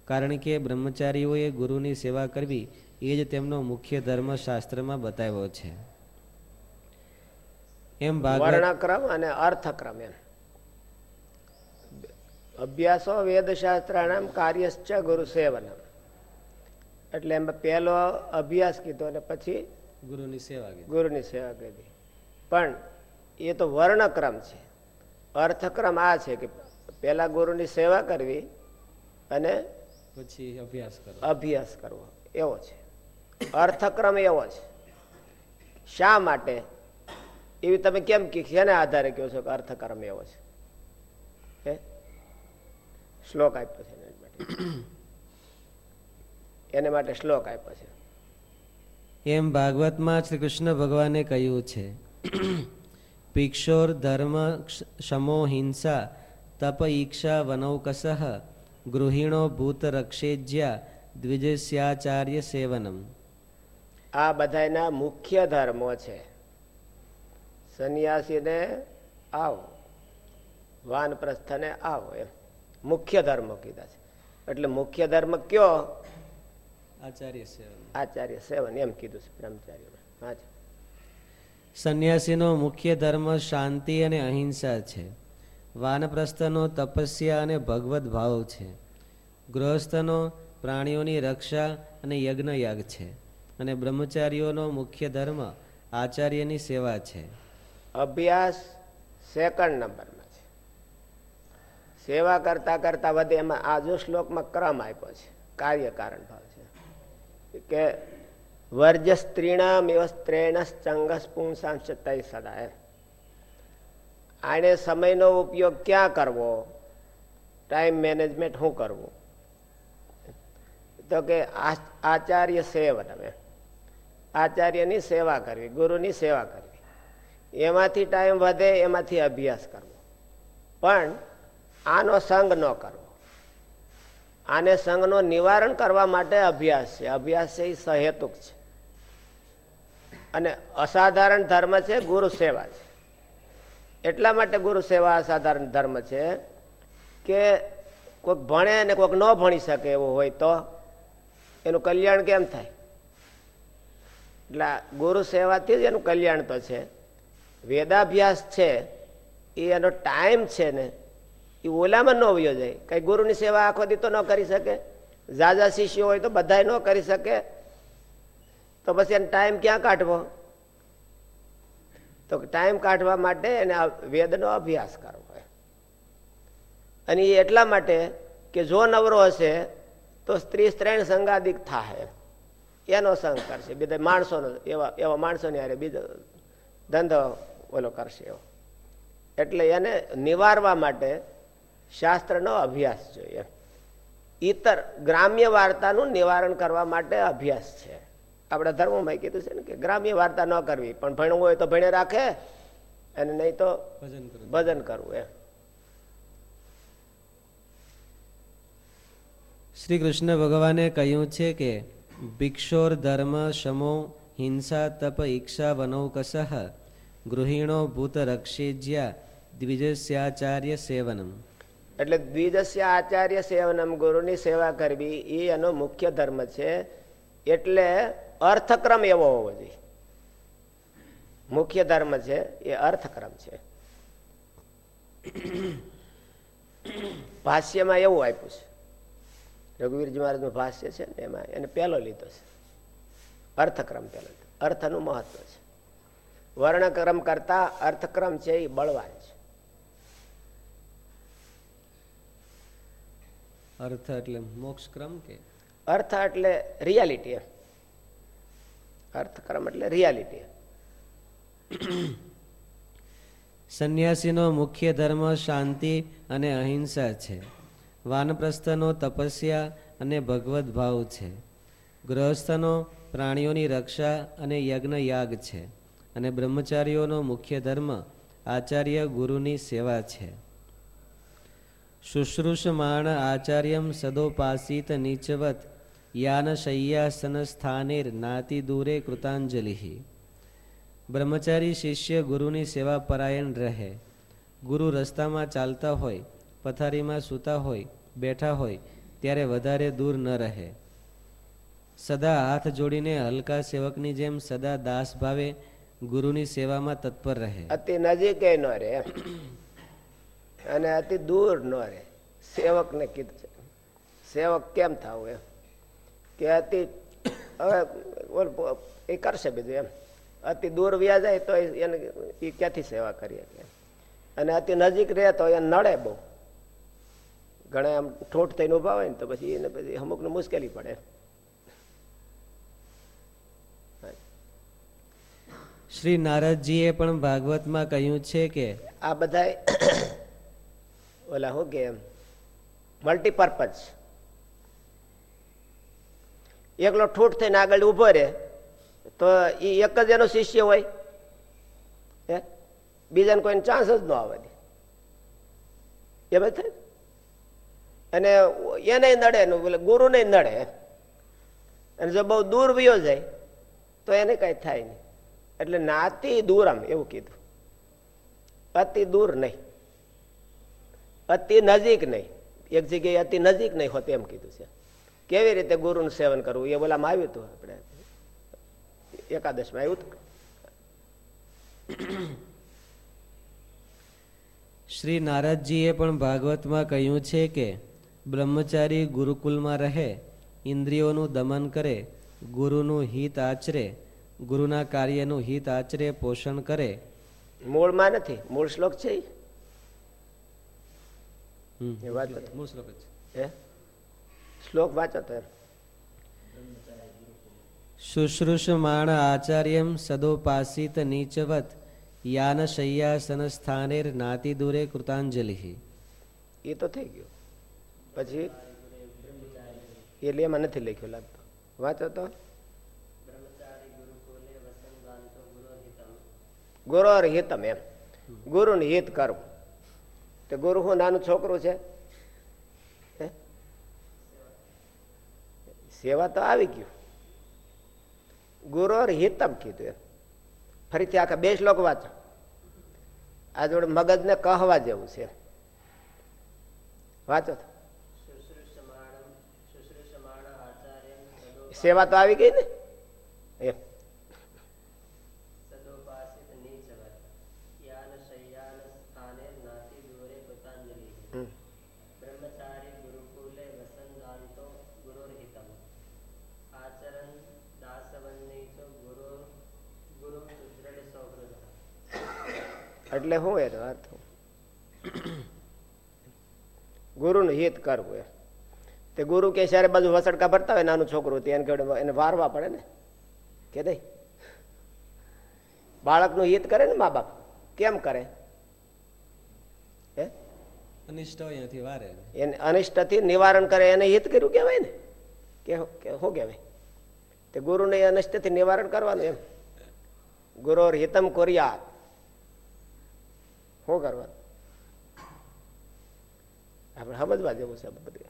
કારણ કે બ્રહ્મચારીઓએ ગુરુની સેવા કરવી એ જ તેમનો મુખ્ય ધર્મ શાસ્ત્રમાં બતાવ્યો છે. એમ ભાગ અને અર્થક્રમ એમ. અભ્યાસો વેદશાસ્ત્રાણામ કાર્યશ્ચ ગુરુ સેવનમ એટલે એમાં પહેલો અભ્યાસ કીધો અને પછી ગુરુની સેવા ગુરુની સેવા કીધી. પણ એ તો વર્ણક્રમ છે. અર્થક્રમ આ છે કે પેલા ગુરુની સેવા કરવી અને પછી અભ્યાસ કરવો. અભ્યાસ કરવો. એવો છે. અર્થક્રમ એવો છે. શા માટે? એવી તમે કેમ કે આધારે કહો છો કે અર્થક્રમ એવો છે? શ્લોક આપ્યો છે એને માટે. શ્લોક આપ્યો છે. એમ ભાગવતમાં શ્રી કૃષ્ણ ભગવાને કહ્યું છે પિક્ષોર ધર્મ શમો હિંસા તપ ઈક્ષા વનૌકસ ગૃહિણો ભૂત રક્ષેજ્યા દ્વિજસ્યાચાર્ય સેવનમ. આ બધાના મુખ્ય ધર્મો છે. સંન્યાસીને આવો વાનપ્રસ્થને આવો એમ. મુખ્ય ધર્મ કીધા છે. એટલે મુખ્ય ધર્મ કયો? આચાર્ય સેવન. આચાર્ય સેવન એમ કીધું છે બ્રહ્મચારીઓ હા સંન્યાસીનો મુખ્ય ધર્મ શાંતિ અને અહિંસા છે. વાનપ્રસ્થનો તપસ્યા અને ભગવત ભાવ છે. ગૃહસ્થનો પ્રાણીઓની રક્ષા અને યજ્ઞયાગ છે. અને બ્રહ્મચારીઓનો મુખ્ય ધર્મ આચાર્યની સેવા છે. અભ્યાસ સેકન્ડ નંબરમાં છે સેવા કરતા કરતા વધે એમાં આ જો શ્લોકમાં ક્રમ આપ્યો છે, કાર્ય કારણ ભાવ છે. કે વર્જ સ્ત્રીણામ એવ સ્ત્રેણસ ચંગસ તય સદા એમ. આને સમયનો ઉપયોગ ક્યાં કરવો? ટાઈમ મેનેજમેન્ટ શું કરવું? તો કે આચાર્ય સેવન એમ. આચાર્યની સેવા કરવી, ગુરુની સેવા કરવી. એમાંથી ટાઈમ વધે, એમાંથી અભ્યાસ કરવો. પણ આનો સંગ ન કરવો. આને સંગનો નિવારણ કરવા માટે અભ્યાસ છે. અભ્યાસ છે એ સહેતુક છે. અને અસાધારણ ધર્મ છે, ગુરુ સેવા છે. એટલા માટે ગુરુ સેવા અસાધારણ ધર્મ છે કે કોઈક ભણે અને કોઈક ન ભણી શકે એવું હોય તો એનું કલ્યાણ કેમ થાય? એટલે ગુરુ સેવાથી જ એનું કલ્યાણ તો છે. વેદાભ્યાસ છે, એ એનો ટાઈમ છે ને એ ઓલામાં ન વયો જાય. કઈ ગુરુની સેવા આખો દી તો ન કરી શકે. ઝાઝા શિષ્યો હોય તો બધા ન કરી શકે. તો પછી એને ટાઈમ ક્યાં કાઢવો? તો ટાઈમ કાઢવા માટે એને વેદનો અભ્યાસ કરવો અને એ એટલા માટે કે જો નવરો હશે તો સ્ત્રી સ્ત્રેણ સંગાદિક થાય એનો સંગ કરશે. બીજા માણસોનો એવા એવા માણસોની હારે બીજો ધંધો ઓલો કરશે એવો. એટલે એને નિવારવા માટે શાસ્ત્રનો અભ્યાસ જોઈએ ઈતર ગ્રામ્ય વાર્તાનું નિવારણ કરવા માટે અભ્યાસ છે. આપણા ધર્મમાં કીધું છે ને કે ગ્રામ્ય વાર્તા ન કરવી પણ ભણવું હોય તો ભણે રાખે અને નહીં તો ભજન કરવું એમ. શ્રી કૃષ્ણ ભગવાને કહ્યું છે કે ભિક્ષોર ધર્મ શમો હિંસા તપ ઈક્ષા વનૌકસઃ ગૃહિણો ભૂત રક્ષેજ્યા દ્વિજસ્યાચાર્ય સેવનમ. એટલે દ્વિદસ્ય આચાર્ય સેવનમ ગુરુની સેવા કરવી એ એનો મુખ્ય ધર્મ છે. એટલે અર્થક્રમ એવો હોવો જોઈએ. મુખ્ય ધર્મ છે, એ અર્થક્રમ છે. ભાષ્યમાં એવું આપ્યું છે. રઘુવીરજી મહારાજનું ભાષ્ય છે ને એમાં એને પહેલો લીધો છે. અર્થક્રમ પહેલો અર્થનું મહત્વ છે. વર્ણક્રમ કરતા અર્થક્રમ છે એ બળવાન છે અર્થ એટલે મોક્ષ ક્રમ કે? અર્થ એટલે રિયાલિટી અર્થક્રમ એટલે રિયાલિટી સંન્યાસીનો મુખ્ય ધર્મ શાંતિ અને અહિંસા છે. વાનપ્રસ્થનો તપસ્યા અને ભગવદ્ ભાવ છે. ગૃહસ્થનો પ્રાણીઓની રક્ષા અને યજ્ઞ યાગ છે. અને બ્રહ્મચારીઓનો મુખ્ય ધર્મ આચાર્ય ગુરુની સેવા છે. શુશ્રુષમાણ આચાર્યમ સદોપાસિત નીચવત યાન સ્થાનેર નાતિ દૂરે કૃતાંજલિ બ્રહ્મચારી શિષ્ય ગુરુની સેવા પરાયણ રહે ગુરુ રસ્તામાં ચાલતા હોય પથારીમાં સૂતા હોય બેઠા હોય ત્યારે વધારે દૂર ન રહે સદા હાથ જોડીને હલકા સેવકની જેમ સદા દાસ ભાવે ગુરુની સેવામાં તત્પર રહે અતિ નજીક ન રહે અને અતિ દૂર ન રહે. સેવકને કીધું છે. સેવક કેમ થવું એમ? કે અતિ હવે એ કરશે બીજું એમ. અતિ દૂર વ્યા જાય તો એને એ ક્યાંથી સેવા કરીએ અને અતિ નજીક રહે તો એને નડે બહુ. ઘણા આમ ઠોઠ થઈને ઊભા હોય ને તો પછી એને પછી અમુકને મુશ્કેલી પડે. શ્રી નારદજીએ પણ ભાગવતમાં કહ્યું છે કે આ બધા ઓલા શું કે મલ્ટીપર્પઝ એકલો ઠૂઠ થઈને આગળ ઊભો રહે, તો એ એક જ એનો શિષ્ય હોય, હે? બીજાને કોઈને ચાન્સ જ ન આવે એમ થાય અને એને નડે ને ગુરુને નડે અને જો બહુ દૂર વયો જાય, તો એને કઈ થાય નહીં. એટલે નાતી દૂર આમ એવું કીધું. અતિ દૂર નહીં. અતિ નજીક નહીં. એક જગ્યાએ અતિ નજીક નહીં હોત એમ કીધું છે. કેવી રીતે ગુરુનું સેવન કરવું? એ બોલામાં આવ્યું હતું આપણે. એકાદશમાં આવ્યું હતું. શ્રી નારદજીએ પણ ભાગવતમાં કહ્યું છે કે બ્રહ્મચારી ગુરુકુલમાં રહે ઇન્દ્રિયોનું દમન કરે ગુરુનું હિત આચરે ગુરુના કાર્યનું હિત આચરે પોષણ કરે. મૂળમાં નથી. મૂળ શ્લોક છે એ વાત મૂળ શ્લોક હે? શ્લોક વાંચો તો શુશ્રુષમાણ આચાર્યમ સદોપાસિત નીચવત યાન શય્યાસન સ્થાનેર નાતિ દૂરે કૃતાંજલિ. એ તો થઈ ગયું. પછી એટલે એમાં નથી લખ્યું લાગતો. વાંચો તો. ગુરુ હિતમ એમ. ગુરુને હિત કરવું. તે ગુરુ હું નાનું છોકરું છે? સેવા તો આવી ગયું. ગુરુ હિતમ કીધું એમ. ફરીથી આખા બે શ્લોક વાંચો. આ જોડે મગજને કહવા જેવું છે. વાંચો સેવા તો આવી ગઈ ને? એમ. એટલે હું એનો અર્થ ગુરુનું હિત કરવું એ તે ગુરુ કે સારે બાજુ વસડકા ભરતા હોય નાનું છોકરું એને એને વારવા પડે ને? કે નહીં? બાળકનું હિત કરે ને મા બાપ? કેમ કરે? અનિષ્ટ હોય એનાથી વારે એને. અનિષ્ટથી નિવારણ કરે એને હિત કર્યું કહેવાય ને? કે શું કહેવાય? તે ગુરુને અનિષ્ટથી નિવારણ કરવાનું એમ. ગુરુ હિતમ કોરિયા શું કરવાનું? આપણે સમજવા જેવું છે બધું.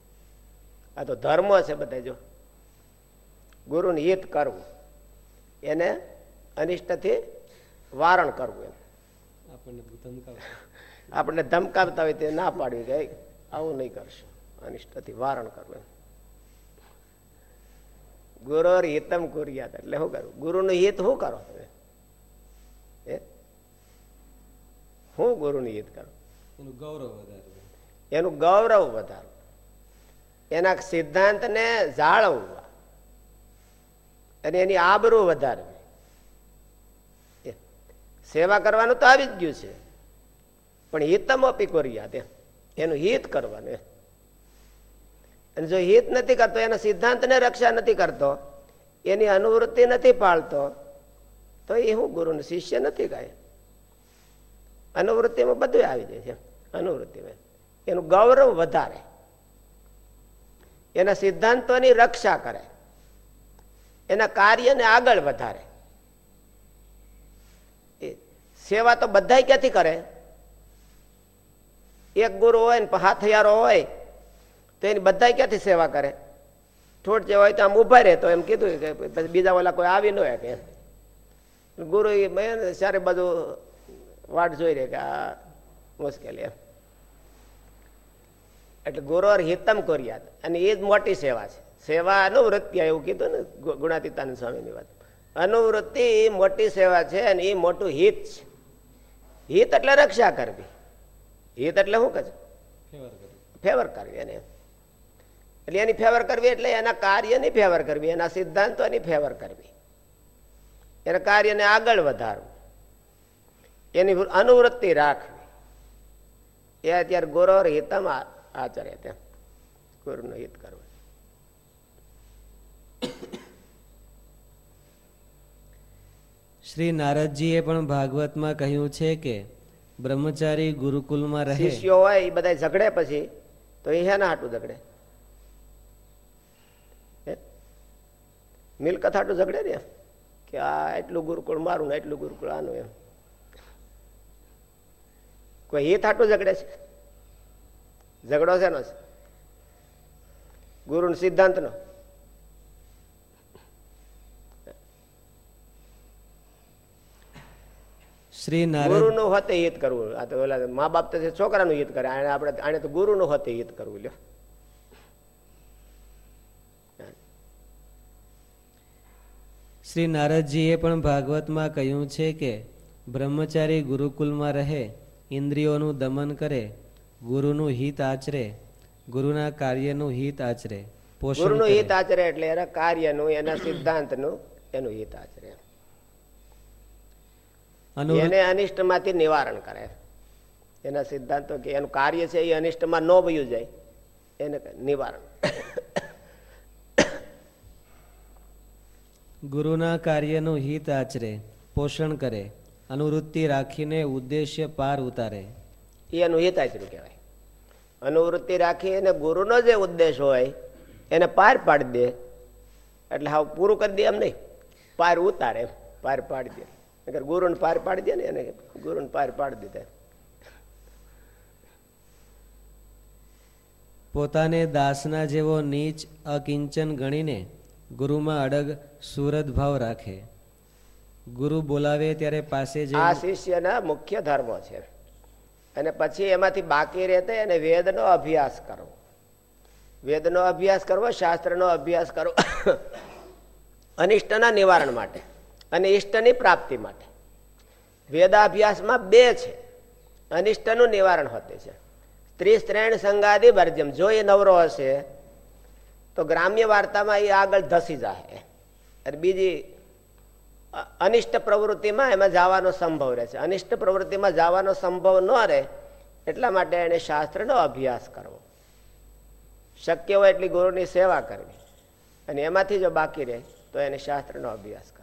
આ તો ધર્મ છે બધા જો. ગુરુને હિત કરવું. એને અનિષ્ટથી વારણ કરવું એમ. આપણને ધમકાવતા હોય તે ના પાડવી કે આવું નહીં કરશું. અનિષ્ટથી વારણ કરવું ગુરુ હિતમ કુરિયાત. એટલે શું કરવું? ગુરુનું હિત શું કરો તમે? હું ગુરુની હિત કરું. એનું ગૌરવ વધારે. એનું ગૌરવ વધારવું એના સિદ્ધાંતને જાળવવા. અને એની આબરૂ વધારવી. સેવા કરવાનું તો આવી જ ગયું છે. પણ હિતમ અપી ત્યાં એનું હિત કરવાનું અને જો હિત નથી કરતો એના સિદ્ધાંતને રક્ષા નથી કરતો એની અનુવૃત્તિ નથી પાળતો તો એ હું ગુરુનો શિષ્ય નથી કાંઈ અનુવૃત્તિમાં બધું આવી જાય છે અનુવૃત્તિમાં. એનું ગૌરવ વધારે. એના સિદ્ધાંતોની રક્ષા કરે. એના કાર્યને આગળ વધારે. સેવા તો બધા ક્યાંથી કરે? એક ગુરુ હોય ને હાથયારો હોય, તો એની બધા ક્યાંથી સેવા કરે? થોડ જે હોય તો આમ ઊભા રહે તો એમ કીધું કે બીજા ઓલા કોઈ આવી ન હોય કે ગુરુ સારી બાજુ વાટ જોઈ રહે કે આ મુશ્કેલી એમ. એટલે ગુરુ હિતમ કોરિયાત. અને એ જ મોટી સેવા છે. સેવા અનુવૃત્તિ એવું કીધું ને ગુણાતીતાનંદ સ્વામીની વાત. અનુવૃત્તિ મોટી સેવા છે અને એ મોટું હિત છે. હિત એટલે રક્ષા કરવી. હિત એટલે શું કહે ફેવર કરવી એને. એટલે એની ફેવર કરવી એટલે એના કાર્યની ફેવર કરવી એના સિદ્ધાંતોની ફેવર કરવી. એના કાર્યને આગળ વધારવું. એની અનુવૃત્તિ રાખવી. એ અત્યારે ગુરોર હિતમ આચરે ત્યાં ગુરુનું હિત કરવું. શ્રી નારદજીએ પણ ભાગવતમાં કહ્યું છે કે બ્રહ્મચારી ગુરુકુલમાં રહે. શિષ્યો હોય એ બધા ઝઘડે પછી તો એ હેના હાટું ઝઘડે. મિલકત હાટું ઝઘડે ને? કે આ એટલું ગુરુકુળ મારું ને એટલું ગુરુકુળ આનું એમ. કોઈ હિત હાટું ઝઘડે છે? ઝઘડો છે નો છે? ગુરુ સિદ્ધાંત નો શ્રી નારદ ગુરુ નું હોતે હિત કરવું. આ તો ઓલા મા બાપ તો છોકરાનું હિત કરે. આને આપણે આને તો ગુરુ નું હોતે હિત કરવું લ્યો. શ્રી નારદજીએ પણ ભાગવતમાં કહ્યું છે કે બ્રહ્મચારી ગુરુકુલમાં રહે ઇન્દ્રિયોનું દમન કરે ગુરુનું હિત આચરે ગુરુના કાર્યનું હિત આચરે ગુરુનું હિત આચરે એટલે એના કાર્યનું એના સિદ્ધાંતનું એનું હિત આચરે. એને અનિષ્ટમાંથી નિવારણ કરે. એના સિદ્ધાંતો કે એનું કાર્ય છે એ અનિષ્ટમાં ન ભયું જાય એને નિવારણ. ગુરુના કાર્યનું હિત આચરે પોષણ કરે. અનુવૃત્તિ રાખીને ઉદ્દેશ્ય પાર ઉતારે. એ એનું હિત કહેવાય. અનુવૃત્તિ રાખી અને ગુરુનો જે ઉદ્દેશ હોય એને પાર પાડી દે. એટલે હાવ પૂરું કરી દે એમ નહીં. પાર ઉતારે પાર પાડી દે. અગર ગુરુને પાર પાડી દે ને એને ગુરુને પાર પાડી દીધા. પોતાને દાસના જેવો નીચ અકિંચન ગણીને ગુરુમાં અડગ સુરત ભાવ રાખે. ગુરુ બોલાવે ત્યારે પાસે આ શિષ્યના મુખ્ય ધર્મો છે. અને પછી એમાંથી બાકી રહેતે એને વેદનો અભ્યાસ કરવો વેદનો અભ્યાસ કરવો, શાસ્ત્રનો અભ્યાસ કરવો અનિષ્ટના નિવારણ માટે અને ઇષ્ટની પ્રાપ્તિ માટે. વેદાભ્યાસમાં બે છે. અનિષ્ટનું નિવારણ હોતે છે. સ્ત્રી સ્ત્રેણ સંગાદી ભરજમ જો એ નવરો હશે, તો ગ્રામ્ય વાર્તામાં એ આગળ ધસી જાય અને બીજી અનિષ્ટ પ્રવૃત્તિમાં એમાં જવાનો સંભવ રહે છે. અનિષ્ટ પ્રવૃત્તિમાં જવાનો સંભવ ન રહે એટલા માટે એને શાસ્ત્રનો અભ્યાસ કરવો. શક્ય હોય એટલી ગુરુની સેવા કરવી. અને એમાંથી જો બાકી રહે તો એને શાસ્ત્રનો અભ્યાસ કરવો.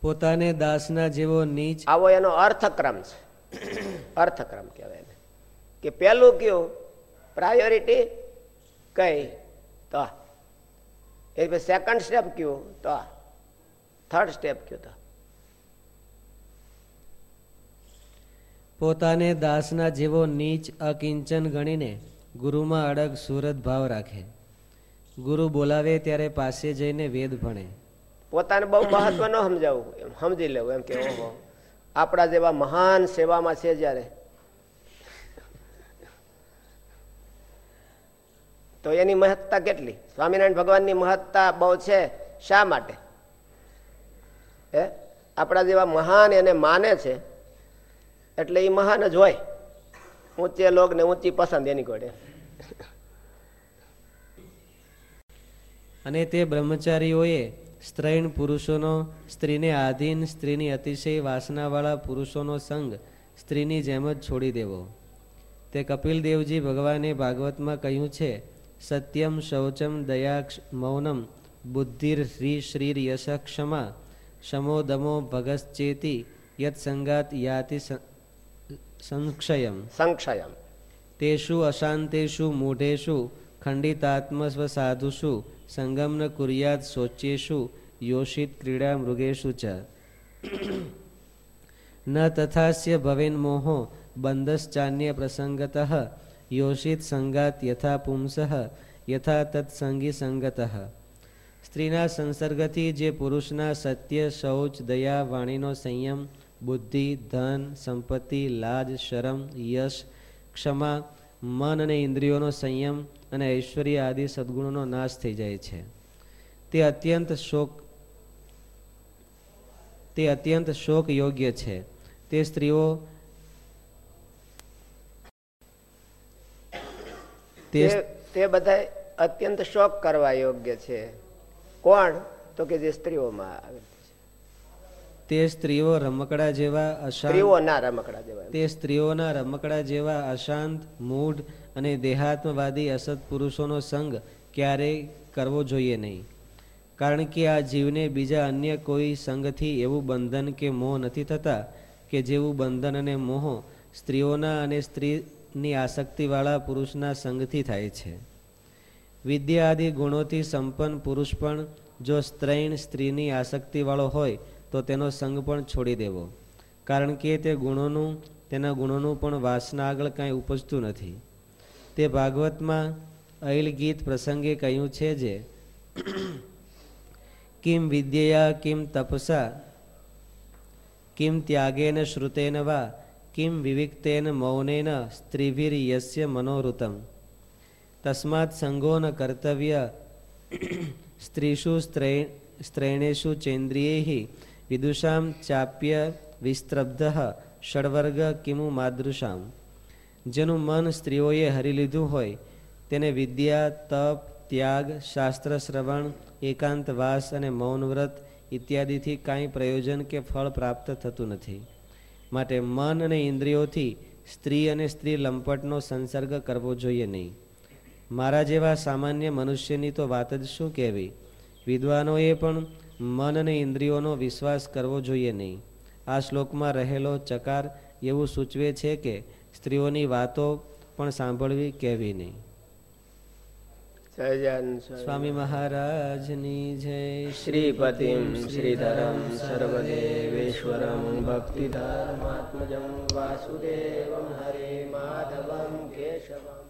પોતાને દાસના જેવો નીચ આવો એનો અર્થક્રમ છે. અર્થક્રમ કહેવાય એને. કે પેલું કયું? પ્રાયોરિટી કઈ? તો એ પછી સેકન્ડ સ્ટેપ કયું? તો થર્ડ સ્ટેપ કયું તો? પોતાને દાસના જેવો નીચ અકિંચન ગણીને ગુરુમાં અડગ સુરત ભાવ રાખે. ગુરુ બોલાવે ત્યારે પાસે જઈને વેદ ભણે. પોતાને બહુ મહત્વ ન સમજાવું. એમ સમજી લેવું એમ કે આપણા જેવા મહાન સેવામાં છે જ્યારે. તો એની મહત્તા કેટલી? સ્વામિનારાયણ ભગવાનની મહત્તા બહુ છે શા માટે? હે? આપણા જેવા મહાન એને માને છે, એટલે એ મહાન જ હોય. ઊંચે લોક ને ઊંચી પસંદ એની કોડે. અને તે બ્રહ્મચારીઓએ સ્ત્રૈણ પુરુષોનો, સ્ત્રીને આધીન, સ્ત્રીની અતિશય વાસનાવાળા પુરુષોનો સંગ સ્ત્રીની જેમ જ છોડી દેવો. તે કપિલ દેવજી ભગવાને ભાગવતમાં કહ્યું છે સત્યમ શૌચમ દયા મૌનમ બુદ્ધિર હ્રી શ્રીર યશ ક્ષમા શમો દમો ભગશ્ચેતી યત સંગાત યાતિ સંક્ષયમ સંક્ષયમ તેષુ અશાંતેષુ મૂઢેષુ ખંડિતાત્મસ્વ સાધુષુ સંગમ ન કુર્યાત શોચ્યેષુ યોષિત ક્રીડા મૃગેશુ ચ ન તથાસ્ય ભવેન મોહો બંધશ્ચાન્ય પ્રસંગત યોષિત સંગાત યથા પુંસઃ યથા તત્સંગી સંગત સ્ત્રીના સંસર્ગથી જે પુરુષના સત્ય શૌચ દયા વાણીનો સંયમ બુદ્ધિ ધન સંપત્તિ લાજ શરમ યશ ક્ષમા મન અને ઇન્દ્રિયોનો સંયમ અને ઐશ્વર્ય આદિ સદ્ગુણોનો નાશ થઈ જાય છે તે અત્યંત શોક તે અત્યંત શોક યોગ્ય છે તે સ્ત્રીઓ તે બધા અત્યંત શોક કરવા યોગ્ય છે. કોણ? તો કે જે સ્ત્રીઓમાં આવે તે સ્ત્રીઓ રમકડા જેવા સ્ત્રીઓના રમકડા જેવા તે સ્ત્રીઓના રમકડા જેવા અશાંત મૂઢ અને દેહાત્મવાદી અસત પુરુષોનો સંગ ક્યારેય કરવો જોઈએ નહીં. કારણ કે આ જીવને બીજા અન્ય કોઈ સંગથી એવું બંધન કે મોહ નથી થતા કે જેવું બંધન અને મોહ સ્ત્રીઓના અને સ્ત્રીની આસક્તિવાળા પુરુષના સંગથી થાય છે. વિદ્યા આદિ ગુણોથી સંપન્ન પુરુષ પણ જો સ્ત્રૈણ સ્ત્રીની આસક્તિવાળો હોય, તો તેનો સંગ પણ છોડી દેવો. કારણ કે તે ગુણોનું, તેના ગુણોનું પણ વાસના આગળ કાંઈ ઉપજતું નથી. તે ભાગવતમાં અહિલ ગીત પ્રસંગે કહ્યું છે જે, કિમ વિદ્યયા કિમ તપસા, કિમ ત્યાગેન શ્રુતેન વા કિમ વિવિક્તેન મૌનેન સ્ત્રીભીર યસ્ય મનોવૃતમ તસ્માત સંગોન કર્તવ્ય સ્ત્રીષુ સ્ત્રેણેશુ ચેન્દ્રિયૈ વિદુષામ ચાપ્ય વિસ્ત્રબ્ધ ષડવર્ગ કિમુ માદૃશામ જેનું મન સ્ત્રીઓએ હરી લીધું હોય તેને વિદ્યા તપ ત્યાગ શાસ્ત્ર શ્રવણ એકાંતવાસ અને મૌનવ્રત ઇત્યાદિથી કાંઈ પ્રયોજન કે ફળ પ્રાપ્ત થતું નથી માટે મન અને ઇન્દ્રિયોથી સ્ત્રી અને સ્ત્રી લંપટનો સંસર્ગ કરવો જોઈએ નહીં. મારા જેવા સામાન્ય મનુષ્યની તો વાત જ શું કહેવી? વિદ્વાનોએ પણ મન અને ઇન્દ્રિયોનો વિશ્વાસ કરવો જોઈએ નહીં. આ શ્લોકમાં રહેલો ચકાર એવું સૂચવે છે કે સ્ત્રીઓની વાતો પણ સાંભળવી કહેવી નહીં. સહજાન સ્વામી મહારાજની જય શ્રીપતિ શ્રીધરમ સર્વદેવેશ્વરમ ભક્તિધર્માત્મજમ વાસુદેવમ હરે માધવમ કેશવમ